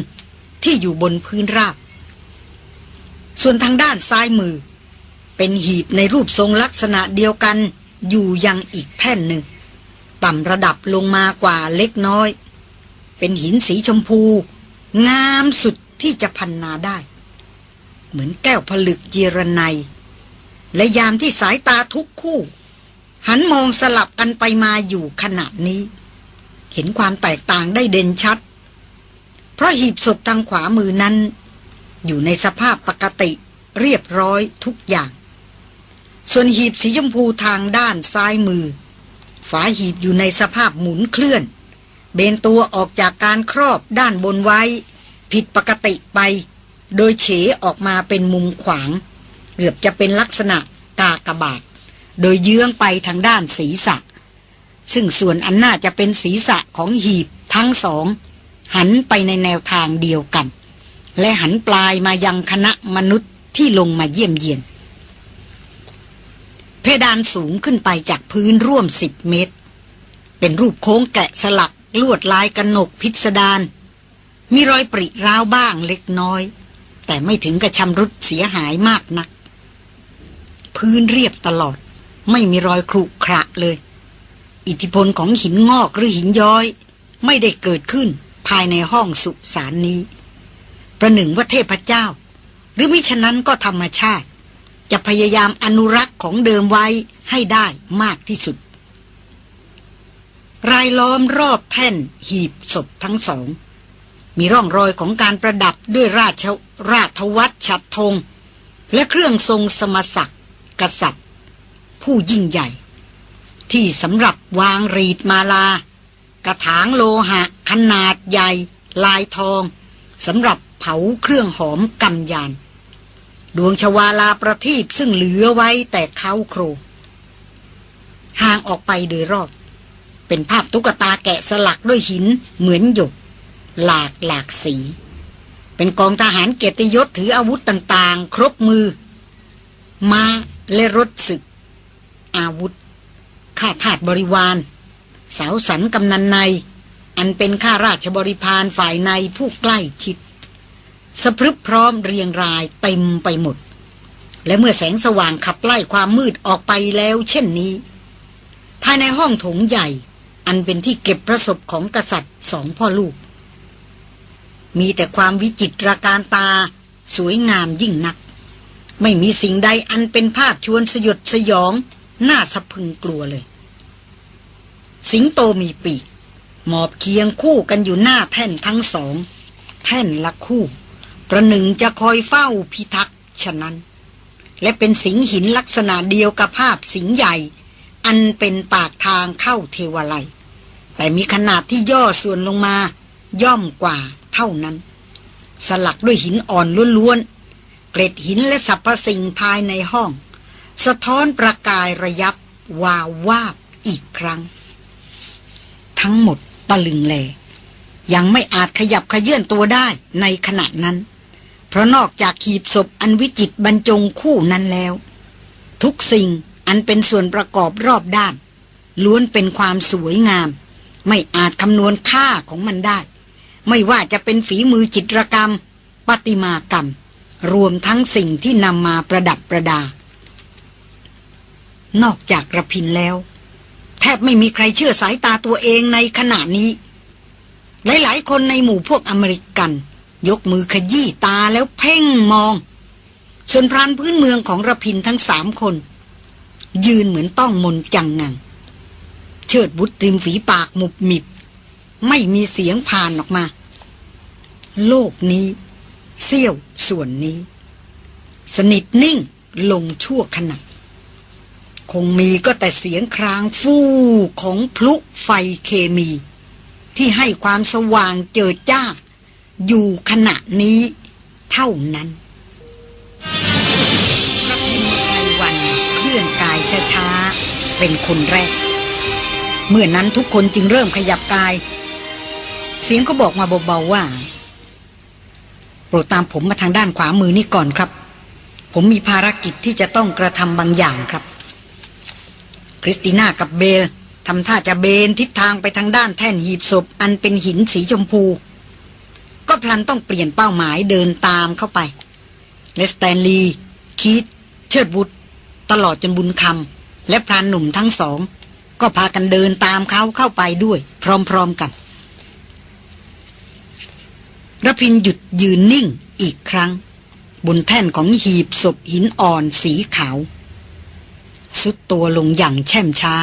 ที่อยู่บนพื้นราบ ส่วนทางด้านซ้ายมือ เป็นหีบในรูปทรงลักษณะเดียวกันอยู่ยังอีกแท่นหนึ่ง ต่ำระดับลงมากว่าเล็กน้อย เป็นหินสีชมพู งามสุด ที่จะพันนาได้ เหมือนแก้วผลึกเจรไนและยามที่สายตาทุกคู่ หันมองสลับกันไปมาอยู่ขนาดนี้ เห็นความแตกต่างได้เด่นชัด เพราะหีบศพทางขวามือนั้น อยู่ในสภาพปกติเรียบร้อยทุกอย่าง ส่วนหีบสีชมพูทางด้านซ้ายมือ ฝาหีบอยู่ในสภาพหมุนเคลื่อน เบนตัวออกจากการครอบด้านบนไว้ ผิดปกติไป โดยเฉออกมาเป็นมุมขวาง เกือบจะเป็นลักษณะกากบาท โดยเยื้องไปทางด้านศีรษะ ซึ่งส่วนอันน่าจะเป็นศีรษะของหีบทั้งสอง หันไปในแนวทางเดียวกัน และหันปลายมายังคณะมนุษย์ที่ลงมาเยี่ยมเยียน เพดานสูงขึ้นไปจากพื้นร่วมสิบเมตร เป็นรูปโค้งแกะสลักลวดลายกระหนกพิสดาร มีรอยปริร้าวบ้างเล็กน้อย แต่ไม่ถึงกระชำรุดเสียหายมากนัก พื้นเรียบตลอด ไม่มีรอยครุขระเลย อิทธิพลของหินงอกหรือหินย้อย ไม่ได้เกิดขึ้นภายในห้องสุสานนี้ ประหนึ่งว่าเทพเจ้า หรือมิฉะนั้นก็ธรรมชาติ จะพยายามอนุรักษ์ของเดิมไว้ให้ได้มากที่สุด รายล้อมรอบแท่นหีบศพทั้งสอง มีร่องรอยของการประดับด้วยราชราชวัตรฉัดธง และเครื่องทรงสมศักดิ์กษัตริย์ ผู้ยิ่งใหญ่ ที่สำหรับวางรีดมาลา กระถางโลหะ ขนาดใหญ่ ลายทองสำหรับเผาเครื่องหอมกำยาน ดวงชวาลาประทีปซึ่งเหลือไว้แต่เขาโครห่างออกไปโดยรอบ เป็นภาพตุ๊กตาแกะสลักด้วยหินเหมือนหยก หลากหลากสี เป็นกองทหารเกียรติยศถืออาวุธต่างๆ ครบมือ มาและรถศึก อาวุธ ข้าทาสบริวาร สาวสันกำนันใน อันเป็นข้าราชบริพารฝ่ายในผู้ใกล้ชิด สพรึบพร้อมเรียงรายเต็มไปหมด และเมื่อแสงสว่างขับไล่ความมืดออกไปแล้วเช่นนี้ ภายในห้องโถงใหญ่อันเป็นที่เก็บประสบของกษัตริย์สองพ่อลูก มีแต่ความวิจิตรการตา สวยงามยิ่งนัก ไม่มีสิ่งใดอันเป็นภาพชวนสยดสยอง น่าสะพึงกลัวเลย สิงโตมีปีก หมอบเคียงคู่กันอยู่หน้าแท่นทั้งสอง แท่นละคู่ ประหนึ่งจะคอยเฝ้าพิทักษ์ฉะนั้น และเป็นสิงหินลักษณะเดียวกับภาพสิงใหญ่ อันเป็นปากทางเข้าเทวาลัยแต่มีขนาดที่ย่อส่วนลงมา ย่อมกว่า เท่านั้น สลักด้วยหินอ่อนล้วนๆ เกล็ดหินและสรรพสิ่งภายในห้อง สะท้อนประกายระยับวาววาบอีกครั้ง ทั้งหมดตะลึงแล ยังไม่อาจขยับขยื่นตัวได้ในขณะนั้น เพราะนอกจากขีบศพอันวิจิตบรรจงคู่นั้นแล้ว ทุกสิ่งอันเป็นส่วนประกอบรอบด้าน ล้วนเป็นความสวยงาม ไม่อาจคำนวณค่าของมันได้ ไม่ว่าจะเป็นฝีมือจิตรกรรม ปฏิมากรรม รวมทั้งสิ่งที่นำมาประดับประดา นอกจากระพินแล้ว แทบไม่มีใครเชื่อสายตาตัวเองในขณะนี้ หลายๆ คนในหมู่พวกอเมริกัน ยกมือขยี้ตาแล้วเพ่งมอง ส่วนพรานพื้นเมืองของระพินทั้งสามคน ยืนเหมือนต้องมนจังงัง เชิดบุตรริมฝีปากหมุบหมิบ ไม่มีเสียงผ่านออกมา โลกนี้ เสี้ยวส่วนนี้ สนิทนิ่งลงชั่วขณะคงมีก็แต่เสียงครางฟู่ของพลุไฟเคมี ที่ให้ความสว่างเจิดจ้า อยู่ขณะนี้เท่านั้นพระพิมพ์ไพวันเคลื่อนกายช้าๆ เป็นคนแรก เมื่อนั้นทุกคนจึงเริ่มขยับกาย เสียงก็บอกมาเบาๆว่า โปรดตามผมมาทางด้านขวามือนี่ก่อนครับ ผมมีภารกิจที่จะต้องกระทำบางอย่างครับ คริสติน่ากับเบลทำท่าจะเบนทิศทางไปทางด้านแท่นหีบศพ อันเป็นหินสีชมพู ก็พลันต้องเปลี่ยนเป้าหมายเดินตามเข้าไปและสแตนลีย์คีตเชิดบุตรตลอดจนบุญคำและพรานหนุ่มทั้งสอง ก็พากันเดินตามเขาเข้าไปด้วย พร้อมๆกัน ระพินหยุดยืนนิ่งอีกครั้ง บนแท่นของหีบศพหินอ่อนสีขาว สุดตัวลงอย่างแช่มช้า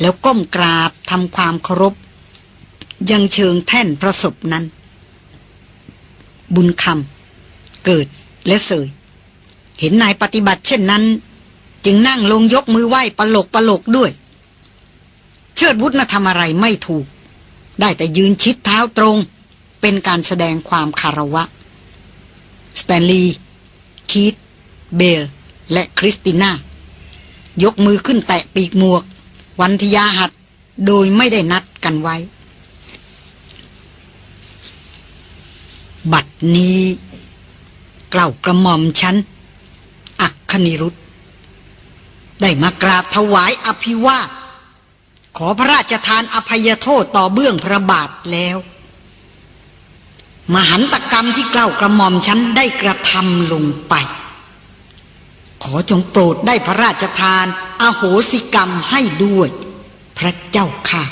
แล้วก้มกราบทำความเคารพ ยังเชิงแท่นประสบนั้น บุญคำเกิดและเสย เห็นนายปฏิบัติเช่นนั้น จึงนั่งลงยกมือไหว้ปลกปลกด้วย เชิดวุธน่ะทำอะไรไม่ถูก ได้แต่ยืนชิดเท้าตรง เป็นการแสดงความคารวะ สแตนลีย์คีธเบล และคริสติน่า ยกมือขึ้นแตะปีกหมวก วันทยหัตถ์โดยไม่ได้นัดกันไว้ บัดนี้กล่าวกระหม่อมฉัน อักคณิรุธได้มากราบถวายอภิวาทขอพระราชทานอภัยโทษต่อเบื้องพระบาทแล้ว มหันตกรรมที่เกล่ากระหม่อมฉันได้กระทำลงไป ขอจงโปรดได้พระราชทานอโหสิกรรมให้ด้วย พระเจ้าค่ะ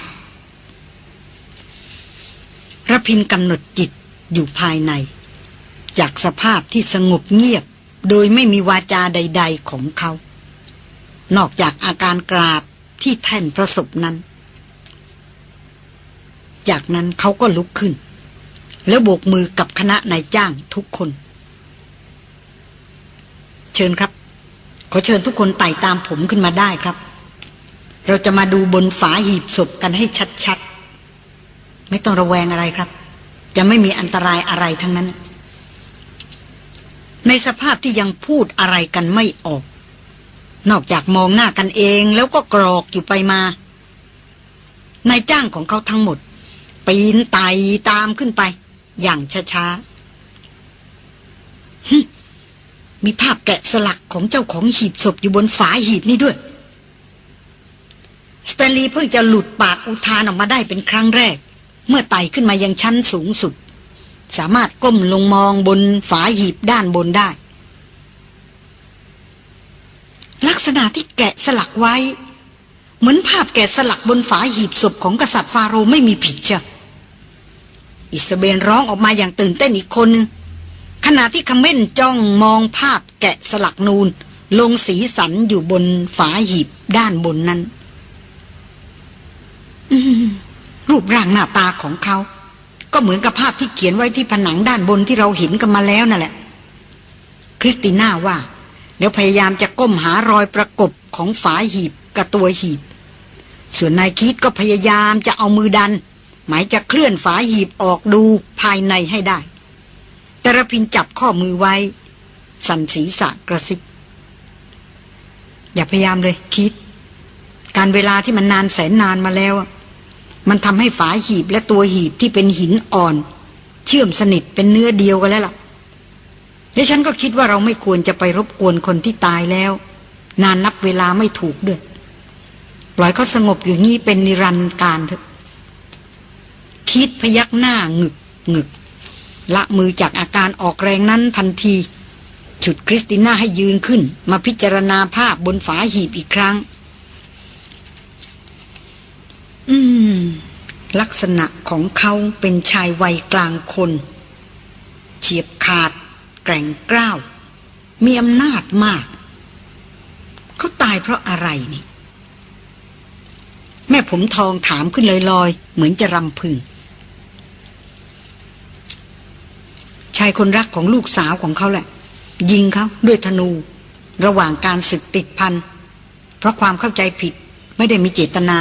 ระพินกำหนดจิตอยู่ภายใน จากสภาพที่สงบเงียบ โดยไม่มีวาจาใด ๆของเขา นอกจากอาการกราบที่แท่นประสบนั้น จากนั้นเขาก็ลุกขึ้น แล้วโบกมือกับคณะนายจ้างทุกคน เชิญครับ ขอเชิญทุกคนไต่ตามผมขึ้นมาได้ครับ เราจะมาดูบนฝาหีบศพกันให้ชัดๆ ไม่ต้องระแวงอะไรครับ จะไม่มีอันตรายอะไรทั้งนั้น ในสภาพที่ยังพูดอะไรกันไม่ออก นอกจากมองหน้ากันเองแล้วก็กรอกอยู่ไปมานายจ้างของเขาทั้งหมดปีนไต่ตามขึ้นไป อย่างช้าๆมีภาพแกะสลักของเจ้าของหีบศพอยู่บนฝาหีบนี่ด้วยนลีย์เพิ่งจะหลุดปากอุทานออกมาได้เป็นครั้งแรก เมื่อไต่ขึ้นมายังชั้นสูงสุด สามารถก้มลงมองบนฝาหีบด้านบนได้ ลักษณะที่แกะสลักไว้ เหมือนภาพแกะสลักบนฝาหีบศพของกษัตริย์ฟาโรห์ไม่มีผิดเชียว อิสเบนร้องออกมาอย่างตื่นเต้นอีกคนนึงขณะที่คำเม่นจ้องมองภาพแกะสลักนูน ลงสีสันอยู่บนฝาหีบด้านบนนั้น รูปร่างหน้าตาของเขา ก็เหมือนกับภาพที่เขียนไว้ที่ผนังด้านบนที่เราเห็นกันมาแล้วนั่นแหละ คริสติน่าว่า แล้วพยายามจะก้มหารอยประกบของฝาหีบกับตัวหีบ ส่วนนายคิดก็พยายามจะเอามือดัน หมายจะเคลื่อนฝาหีบออกดูภายในให้ได้ แต่ระพินจับข้อมือไว้ สันศีษะกระซิบ อย่าพยายามเลยคิด การเวลาที่มันนานแสนนานมาแล้ว มันทำให้ฝาหีบและตัวหีบที่เป็นหินอ่อน เชื่อมสนิทเป็นเนื้อเดียวกันแล้วล่ะและฉันก็คิดว่าเราไม่ควรจะไปรบกวนคนที่ตายแล้ว นานนับเวลาไม่ถูกด้วย ปล่อยเขาสงบอยู่งี้เป็นนิรันดร์การเถอะ คิดพยักหน้างึกงึกละมือจากอาการออกแรงนั้นทันที ฉุดคริสติน่าให้ยืนขึ้น มาพิจารณาภาพบนฝาหีบอีกครั้ง อืม ลักษณะของเขาเป็นชายวัยกลางคน เฉียบขาด แกร่งกล้าว มีอำนาจมาก เขาตายเพราะอะไรนี่ แม่ผมทองถามขึ้นลอยๆ เหมือนจะรำพึง ชายคนรักของลูกสาวของเขาแหละ ยิงเขาด้วยธนู ระหว่างการศึกติดพัน เพราะความเข้าใจผิดไม่ได้มีเจตนา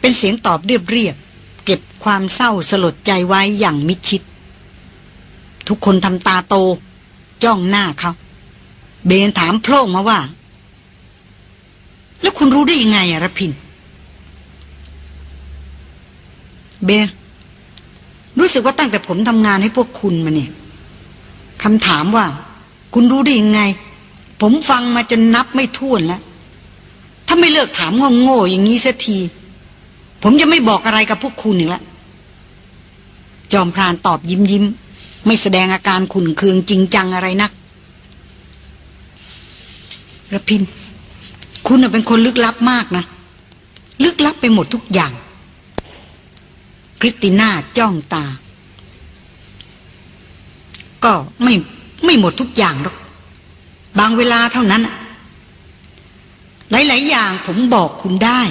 เป็นเสียงตอบเรียบๆเก็บความเศร้าสลดใจไว้อย่างมิชิด ทุกคนทำตาโต จ้องหน้าเขา เบนถามโพล่งมาว่า แล้วคุณรู้ได้ยังไงอะรพิน เบน รู้สึกว่าตั้งแต่ผมทำงานให้พวกคุณมาเนี่ยคำถามว่า คุณรู้ได้ยังไง ผมฟังมาจนนับไม่ถ้วนแล้ว ถ้าไม่เลิกถามโง่ๆอย่างนี้เสักที ผมจะไม่บอกอะไรกับพวกคุณอีกแล้วจอมพรานตอบยิ้มยิ้ม ไม่แสดงอาการขุนเคืองจริงจังอะไรนักระพิน คุณเป็นคนลึกลับมากนะ ลึกลับไปหมดทุกอย่าง คริสติน่าจ้องตา ก็ไม่ไม่หมดทุกอย่างหรอก บางเวลาเท่านั้น หลาย ๆ อย่างผมบอกคุณได้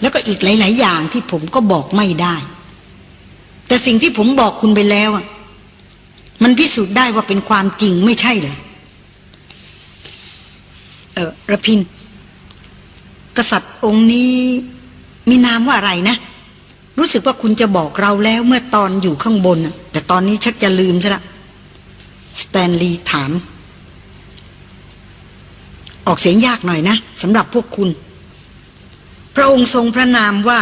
แล้วก็อีกหลาย ๆ อย่างที่ผมก็บอกไม่ได้ แต่สิ่งที่ผมบอกคุณไปแล้วอะมันพิสูจน์ได้ว่าเป็นความจริงไม่ใช่เลยเออระพิน กษัตริย์องค์นี้มีนามว่าอะไรนะ รู้สึกว่าคุณจะบอกเราแล้วเมื่อตอนอยู่ข้างบน แต่ตอนนี้ชักจะลืมใช่ละสแตนลีย์ถาม ออกเสียงยากหน่อยนะสำหรับพวกคุณ พระองค์ทรงพระนามว่า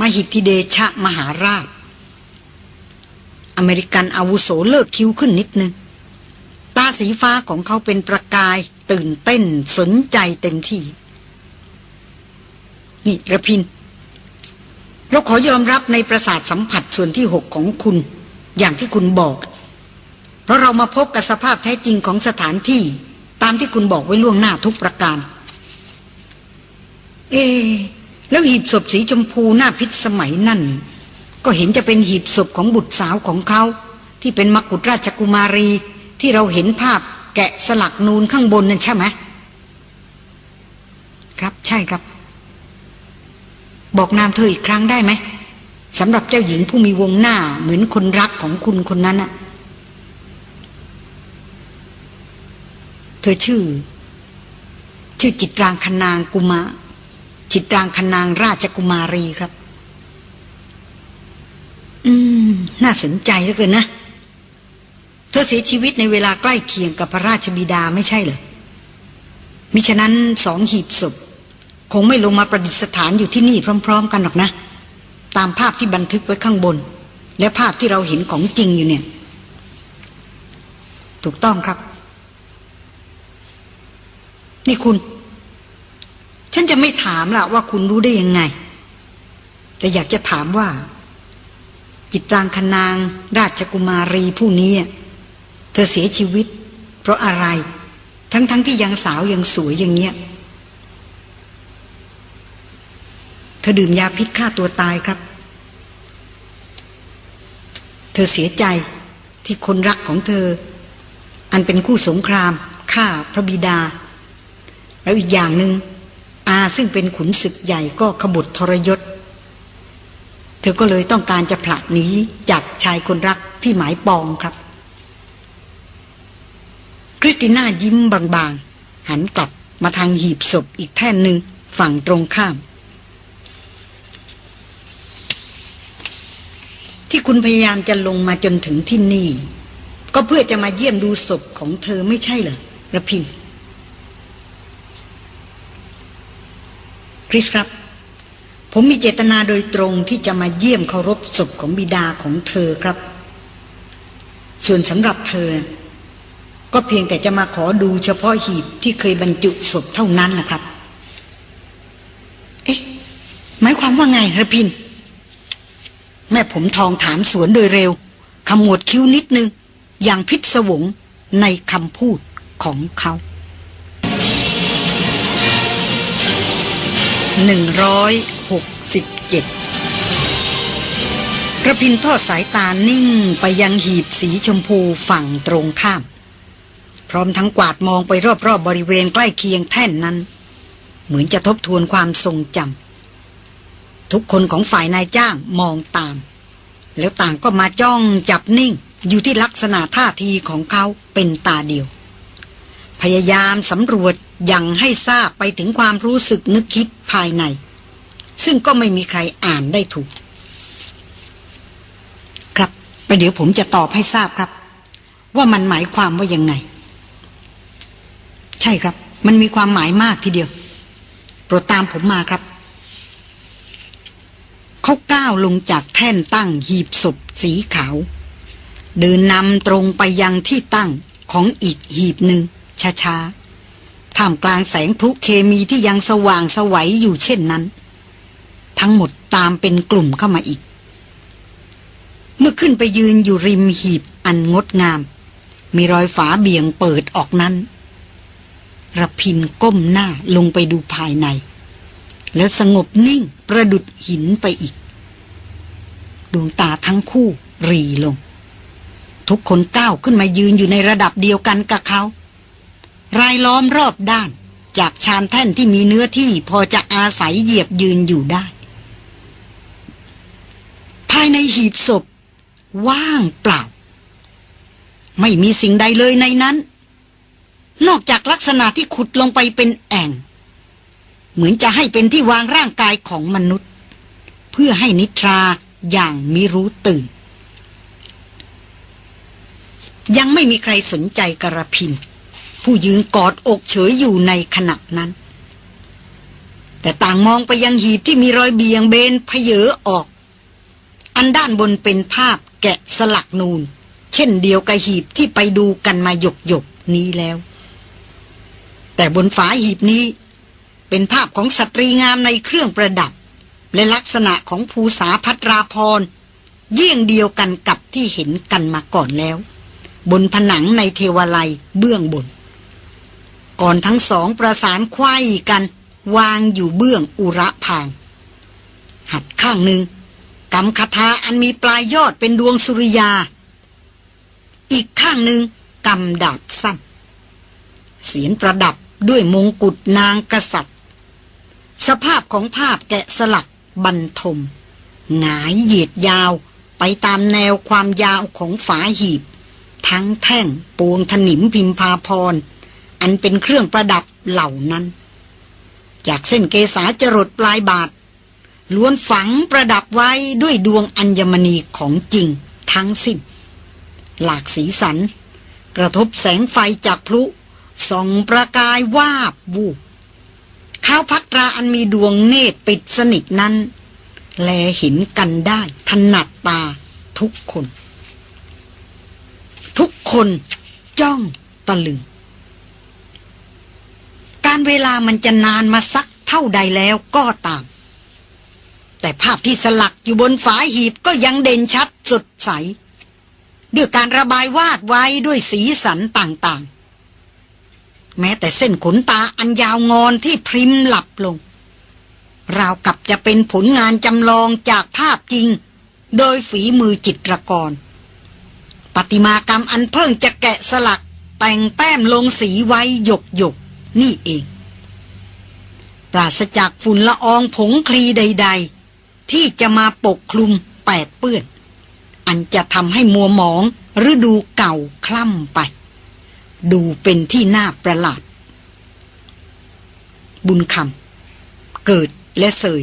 มหิทธิเดชะมหาราช อเมริกันอาวุโสเลิกคิ้วขึ้นนิดนึง ตาสีฟ้าของเขาเป็นประกาย ตื่นเต้นสนใจเต็มที่ นี่ระพิน เราขอยอมรับในประสาทสัมผัสส่วนที่หกของคุณ อย่างที่คุณบอก เพราะเรามาพบกับสภาพแท้จริงของสถานที่ ตามที่คุณบอกไว้ล่วงหน้าทุกประการ เอ แล้วหีบศพสีชมพูหน้าพิษสมัยนั่น ก็เห็นจะเป็นหีบศพของบุตรสาวของเขา ที่เป็นมกุฎราชกุมารีที่เราเห็นภาพแกะสลักนูนข้างบนนั่นใช่ไหมครับใช่ครับ บอกนามเธออีกครั้งได้ไหมสำหรับเจ้าหญิงผู้มีวงหน้าเหมือนคนรักของคุณคนนั้นอะเธอชื่อ ชื่อจิตรางคนางกุมา จิตรางคนางราชกุมารีครับ อืม น่าสนใจเหลือเกินนะ เธอเสียชีวิตในเวลาใกล้เคียงกับพระราชบิดาไม่ใช่เหรอมิฉะนั้นสองหีบศพ งไม่ลงมาประดิษฐานอยู่ที่นี่พร้อม ๆ กันหรอกนะ ตามภาพที่บันทึกไว้ข้างบน และภาพที่เราเห็นของจริงอยู่เนี่ย ถูกต้องครับ นี่คุณ ฉันจะไม่ถามล่ะว่าคุณรู้ได้ยังไง แต่อยากจะถามว่า จิตรางคนาง ราชกุมารีผู้นี้ เธอเสียชีวิต เพราะอะไร ทั้งๆทที่ยังสาวยังสวยอย่างเงี้ย เธอดื่มยาพิษฆ่าตัวตายครับ เธอเสียใจที่คนรักของเธอ อันเป็นคู่สงครามฆ่าพระบิดา แล้วอีกอย่างหนึง่งอาซึ่งเป็นขุนศึกใหญ่ก็ขบฏทรยศ เธอก็เลยต้องการจะผลักหนีจากชายคนรักที่หมายปองครับ คริสติน่ายิ้มบางๆ หันกลับมาทางหีบศพอีกแท่นหนึ่งฝั่งตรงข้าม คุณพยายามจะลงมาจนถึงที่นี่ ก็เพื่อจะมาเยี่ยมดูศพของเธอไม่ใช่เหรอระพินคริสครับ ผมมีเจตนาโดยตรงที่จะมาเยี่ยมเคารพศพของบิดาของเธอครับ ส่วนสำหรับเธอ ก็เพียงแต่จะมาขอดูเฉพาะหีบที่เคยบรรจุศพเท่านั้นนะครับ เอ๊ะ หมายความว่าไงระพิน แม่ผมทองถามสวนโดยเร็ว ขมวดคิ้วนิดนึง อย่างพิศวงในคำพูดของเขาหนึ่งร้อยหกสิบเจ็ดกระพินทอดสายตานิ่งไปยังหีบสีชมพูฝั่งตรงข้าม พร้อมทั้งกวาดมองไปรอบๆบบริเวณใกล้เคียงแท่นนั้น เหมือนจะทบทวนความทรงจำ ทุกคนของฝ่ายนายจ้างมองตาม แล้วต่างก็มาจ้องจับนิ่งอยู่ที่ลักษณะท่าทีของเขาเป็นตาเดียว พยายามสำรวจยังให้ทราบไปถึงความรู้สึกนึกคิดภายใน ซึ่งก็ไม่มีใครอ่านได้ถูก ครับประเดี๋ยวผมจะตอบให้ทราบครับ ว่ามันหมายความว่ายังไง ใช่ครับ มันมีความหมายมากทีเดียว โปรดตามผมมาครับ เขาก้าวลงจากแท่นตั้งหีบศพสีขาว เดินนำตรงไปยังที่ตั้งของอีกหีบหนึ่งช้าๆท่ามกลางแสงพลุเคมีที่ยังสว่างสวัยอยู่เช่นนั้น ทั้งหมดตามเป็นกลุ่มเข้ามาอีก เมื่อขึ้นไปยืนอยู่ริมหีบอันงดงาม มีรอยฝาเบี่ยงเปิดออกนั้นระพินก้มหน้าลงไปดูภายใน แล้วสงบนิ่ง ประดุดหินไปอีก ดวงตาทั้งคู่รีลง ทุกคนก้าวขึ้นมายืนอยู่ในระดับเดียวกันกับเขา รายล้อมรอบด้านจากชานแท่นที่มีเนื้อที่พอจะอาศัยเหยียบยืนอยู่ได้ ภายในหีบศพ ว่างเปล่า ไม่มีสิ่งใดเลยในนั้น นอกจากลักษณะที่ขุดลงไปเป็นแอ่ง เหมือนจะให้เป็นที่วางร่างกายของมนุษย์ เพื่อให้นิทราอย่างมิรู้ตื่น ยังไม่มีใครสนใจกระพิน ผู้ยืนกอดอกเฉยอยู่ในขณะนั้น แต่ต่างมองไปยังหีบที่มีรอยเบียงเบนเพเยอออก อันด้านบนเป็นภาพแกะสลักนูน เช่นเดียวกับหีบที่ไปดูกันมาหยกหยกนี้แล้ว แต่บนฝาหีบนี้ เป็นภาพของสตรีงามในเครื่องประดับ และลักษณะของภูษาพัตราพรเยี่ยงเดียวกันกับที่เห็นกันมาก่อนแล้ว บนผนังในเทวาลัยเบื้องบน ก่อนทั้งสองประสานควายกัน วางอยู่เบื้องอุระพาง หัดข้างหนึ่งกำคาถาอันมีปลายยอดเป็นดวงสุริยา อีกข้างหนึ่งกำดาบสั้นเสียนประดับด้วยมงกุฎนางกษัตริย์ สภาพของภาพแกะสลักบรรทม หงายเหยียดยาวไปตามแนวความยาวของฝาหีบ ทั้งแท่งปวงถนิมพิมพาพร อันเป็นเครื่องประดับเหล่านั้น จากเส้นเกษาจรดปลายบาท ล้วนฝังประดับไว้ด้วยดวงอัญมณีของจริงทั้งสิ้น หลากสีสัน กระทบแสงไฟจากพลุส่องประกายวาบวูบ ข้าพักตราอันมีดวงเนตรปิดสนิทนั้น แลเห็นกันได้ถนัดตาทุกคน ทุกคนจ้องตะลึง การเวลามันจะนานมาสักเท่าท่าใดแล้วก็ตาม แต่ภาพที่สลักอยู่บนฝาหีบก็ยังเด่นชัดสดใส ด้วยการระบายวาดไว้ด้วยสีสันต่างๆ แม้แต่เส้นขนตาอันยาวงอนที่พริมหลับลง ราวกับจะเป็นผลงานจำลองจากภาพจริง โดยฝีมือจิตรกร ปฏิมากรรมอันเพิ่งจะแกะสลักแต่งแต้มลงสีไว้หยกหยกนี่เอง ปราศจากฝุ่นละอองผงคลีใด ๆ ที่จะมาปกคลุมแปดเปื้อน อันจะทำให้มัวหมองฤดูเก่าคล่ำไป ดูเป็นที่น่าประหลาด บุญคำเกิดและเสย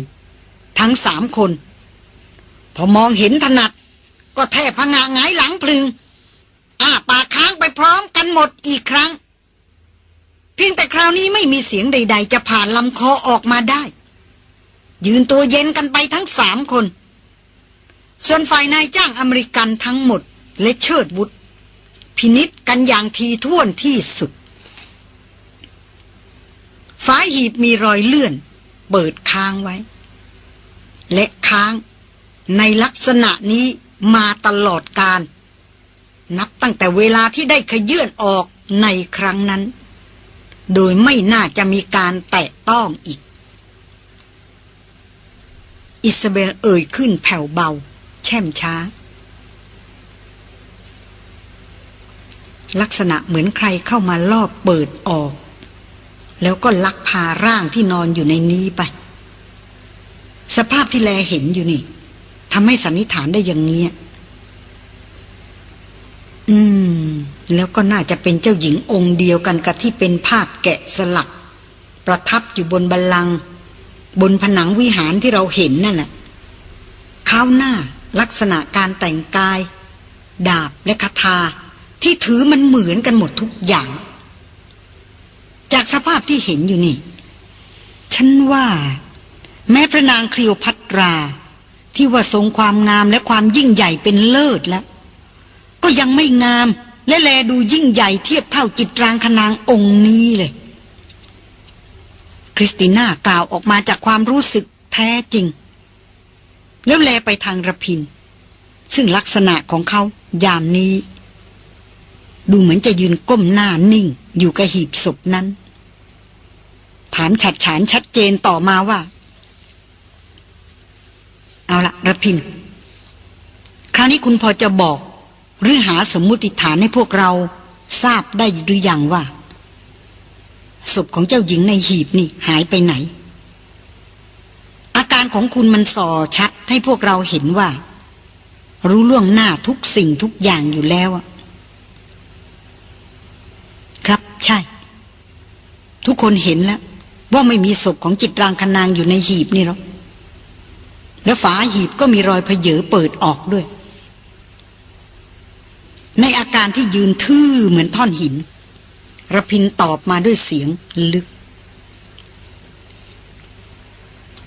ทั้งสามคน พอมองเห็นถนัด ก็แทบพงาหงายหลังพลึง อ้าปากค้างไปพร้อมกันหมดอีกครั้ง เพียงแต่คราวนี้ไม่มีเสียงใด ๆ จะผ่านลำคอออกมาได้ ยืนตัวเย็นกันไปทั้งสามคน ส่วนฝ่ายนายจ้างอเมริกันทั้งหมด และเชิดวุฒ พินิษกันอย่างทีท่วนที่สุดฝาหีบมีรอยเลื่อน เปิดค้างไว้ และค้างในลักษณะนี้มาตลอดการ นับตั้งแต่เวลาที่ได้ขยื่นออกในครั้งนั้น โดยไม่น่าจะมีการแตะต้องอีก อิสเบลเอ่ยขึ้นแผ่วเบา แช่มช้า ลักษณะเหมือนใครเข้ามาลอบเปิดออก แล้วก็ลักพาร่างที่นอนอยู่ในนี้ไป สภาพที่แลเห็นอยู่นี่ทำให้สันนิษฐานได้อย่างนี้อืม แล้วก็น่าจะเป็นเจ้าหญิงองค์เดียวกันกับที่เป็นภาพแกะสลัก ประทับอยู่บนบัลลังก์บนผนังวิหารที่เราเห็นนั่นแหละข้าวหน้าลักษณะการแต่งกาย ดาบและคาถา ที่ถือมันเหมือนกันหมดทุกอย่าง จากสภาพที่เห็นอยู่นี่ ฉันว่า แม้พระนางคลีโอพัตรา ที่ว่าทรงความงามและความยิ่งใหญ่เป็นเลิศแล้ว ก็ยังไม่งามและแลดูยิ่งใหญ่เทียบเท่าจิตรางคนางองค์นี้เลย คริสติน่ากล่าวออกมาจากความรู้สึกแท้จริง แล้วแลไปทางระพิน ซึ่งลักษณะของเขายามนี้ ดูเหมือนจะยืนก้มหน้านิ่ง อยู่กับหีบศพนั้น ถามฉัดฉานชัดเจนต่อมาว่า เอาละระพิน คราวนี้คุณพอจะบอก หรือหาสมมุติฐานให้พวกเราทราบได้หรือยังว่า ศพของเจ้าหญิงในหีบนี่หายไปไหน อาการของคุณมันส่อชัดให้พวกเราเห็นว่า รู้ล่วงหน้าทุกสิ่งทุกอย่างอยู่แล้วอะครับใช่ ทุกคนเห็นแล้ว ว่าไม่มีศพของจิตรางคนางอยู่ในหีบนี่หรอกแล้วฝาหีบก็มีรอยเพเยอเปิดออกด้วย ในอาการที่ยืนทื่อเหมือนท่อนหินระพินตอบมาด้วยเสียงลึก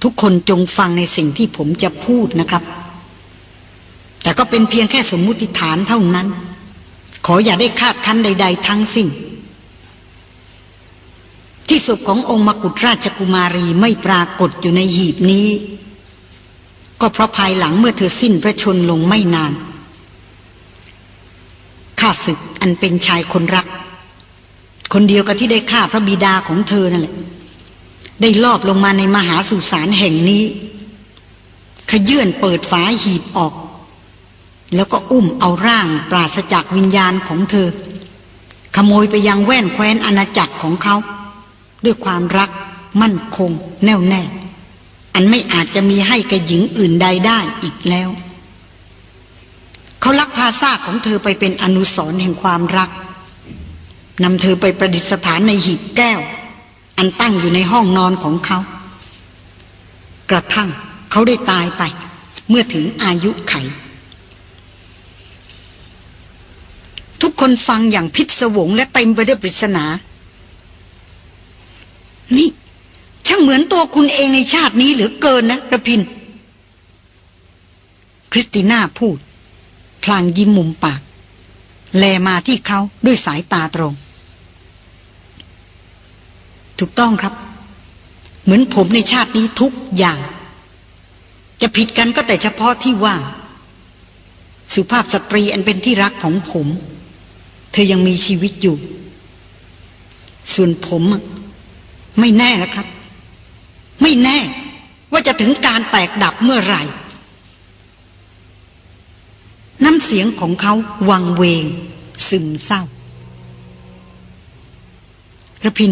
ทุกคนจงฟังในสิ่งที่ผมจะพูดนะครับ แต่ก็เป็นเพียงแค่สมมุติฐานเท่านั้น ขออย่าได้คาดคั้นใด ๆ ทั้งสิ้น ที่ศพขององค์มกุฎราชกุมารีไม่ปรากฏอยู่ในหีบนี้ ก็เพราะภายหลังเมื่อเธอสิ้นพระชนลงไม่นานข้าศึกอันเป็นชายคนรัก คนเดียวกับที่ได้ฆ่าพระบิดาของเธอนั่นแหละ ได้ลอบลงมาในมหาสุสานแห่งนี้ ขยื่นเปิดฝาหีบออก แล้วก็อุ้มเอาร่างปราศจากวิญญาณของเธอ ขโมยไปยังแว่นแคว้นอาณาจักรของเขา ด้วยความรัก มั่นคง แน่วแน่ อันไม่อาจจะมีให้กับหญิงอื่นใดได้อีกแล้ว เขาลักพาซากของเธอไปเป็นอนุสรณ์แห่งความรักนำเธอไปประดิษฐานในหีบแก้ว อันตั้งอยู่ในห้องนอนของเขา กระทั่งเขาได้ตายไป เมื่อถึงอายุไข ทุกคนฟังอย่างพิศวงและเต็มไปด้วยปริศนา นี่ช่างเหมือนตัวคุณเองในชาตินี้เหลือเกินนะรพินทร์ คริสติน่าพูด พลางยิ้มมุมปาก แลมาที่เขาด้วยสายตาตรง ถูกต้องครับ เหมือนผมในชาตินี้ทุกอย่าง จะผิดกันก็แต่เฉพาะที่ว่า สุภาพสตรีอันเป็นที่รักของผม เธอยังมีชีวิตอยู่ ส่วนผม ไม่แน่นะครับ ไม่แน่ว่าจะถึงการแตกดับเมื่อไหร่ น้ำเสียงของเขาวังเวง ซึมเศร้าระพิน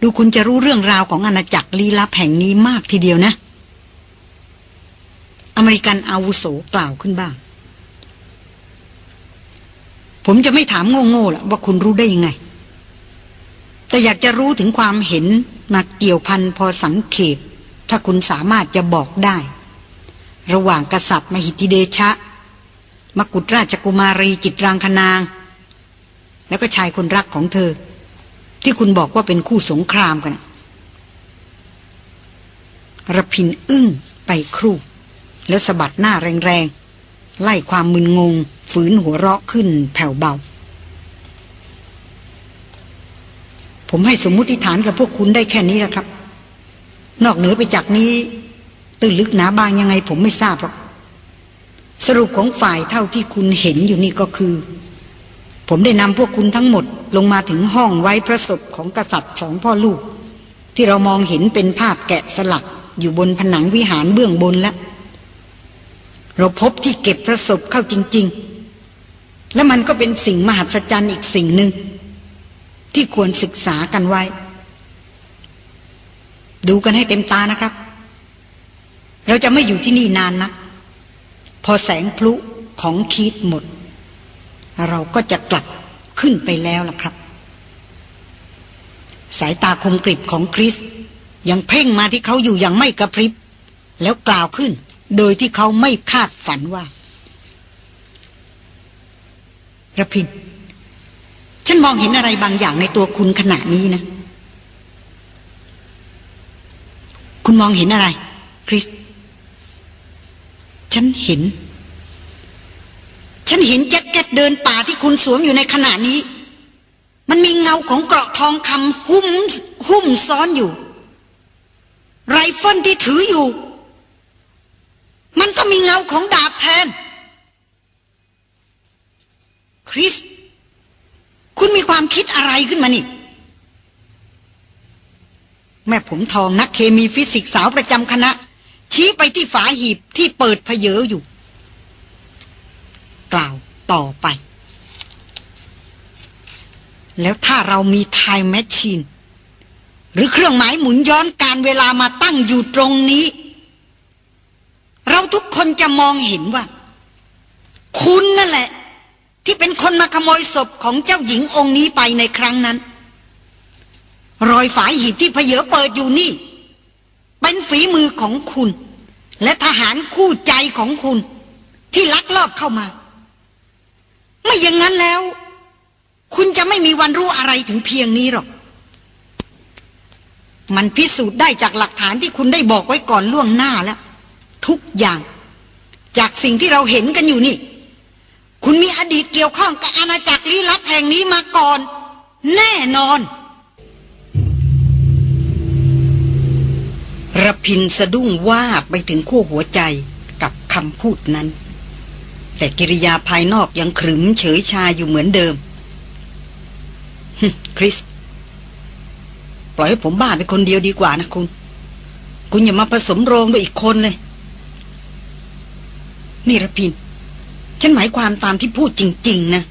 ดูคุณจะรู้เรื่องราวของอาณาจักรลี้ลับแห่งนี้มากทีเดียวนะ อเมริกันอาวุโสกล่าวขึ้นบ้าง ผมจะไม่ถามโง่ๆละว่าคุณรู้ได้ยังไง แต่อยากจะรู้ถึงความเห็นมาเกี่ยวพันพอสังเขตถ้าคุณสามารถจะบอกได้ ระหว่างกษัตริย์มหิติเดชะ มกุฎราชกุมารีจิตรางคนาง แล้วก็ชายคนรักของเธอ ที่คุณบอกว่าเป็นคู่สงครามกันระพินอึ้งไปครู่ แล้วสะบัดหน้าแรงๆ ไล่ความมึนงง ฝืนหัวเราะขึ้นแผ่วเบา ผมให้สมมุติฐานกับพวกคุณได้แค่นี้แหละครับ นอกเหนือไปจากนี้ ตื้นลึกหนาบางยังไง ผมไม่ทราบหรอกสรุปของฝ่ายเท่าที่คุณเห็นอยู่นี่ก็คือ ผมได้นำพวกคุณทั้งหมดลงมาถึงห้องไว้พระศพของกษัตริย์สองพ่อลูก ที่เรามองเห็นเป็นภาพแกะสลักอยู่บนผนังวิหารเบื้องบนแล้วเราพบที่เก็บพระศพเข้าจริง ๆ และมันก็เป็นสิ่งมหัศจรรย์อีกสิ่งหนึ่ง ที่ควรศึกษากันไว้ ดูกันให้เต็มตานะครับ เราจะไม่อยู่ที่นี่นานนะพอแสงพลุของคีดหมด เราก็จะกลับขึ้นไปแล้วล่ะครับ สายตาคมกริบของคริส ยังเพ่งมาที่เขาอยู่อย่างไม่กระพริบ แล้วกล่าวขึ้น โดยที่เขาไม่คาดฝันว่าระพิน ฉันมองเห็นอะไรบางอย่างในตัวคุณขณะนี้นะ คุณมองเห็นอะไร คริส ฉันเห็น ฉันเห็นแจ็คเก็ตเดินป่าที่คุณสวมอยู่ในขณะนี้ มันมีเงาของเกราะทองคำหุ้ม หุ้มซ้อนอยู่ ไรเฟิลที่ถืออยู่ มันก็มีเงาของดาบแทน คริส คุณมีความคิดอะไรขึ้นมานี่ แม่ผมทองนักเคมีฟิสิกส์สาวประจำคณะ ชี้ไปที่ฝาหีบที่เปิดเผยออยู่ กล่าวต่อไป แล้วถ้าเรามี time machine หรือเครื่องหมายหมุนย้อนการเวลามาตั้งอยู่ตรงนี้ เราทุกคนจะมองเห็นว่า คุณนั่นแหละ ที่เป็นคนมาขโมยศพของเจ้าหญิงองค์นี้ไปในครั้งนั้น รอยฝายหีบที่เพเยอเปิดอยู่นี่ เป็นฝีมือของคุณ และทหารคู่ใจของคุณ ที่ลักลอบเข้ามา ไม่อย่างนั้นแล้ว คุณจะไม่มีวันรู้อะไรถึงเพียงนี้หรอก มันพิสูจน์ได้จากหลักฐานที่คุณได้บอกไว้ก่อนล่วงหน้าแล้ว ทุกอย่าง จากสิ่งที่เราเห็นกันอยู่นี่ คุณมีอดีตเกี่ยวข้องกับอาณาจักรลี้ลับแห่งนี้มาก่อน แน่นอนระพินสะดุ้งว่าไปถึงขั้วหัวใจกับคำพูดนั้น แต่กิริยาภายนอกยังขรึมเฉยชาอยู่เหมือนเดิมคริส ปล่อยให้ผมบ้าไปคนเดียวดีกว่านะคุณ คุณอย่ามาผสมโรงด้วยอีกคนเลย นี่ระพิน ฉันหมายความตามที่พูดจริง ๆ นะ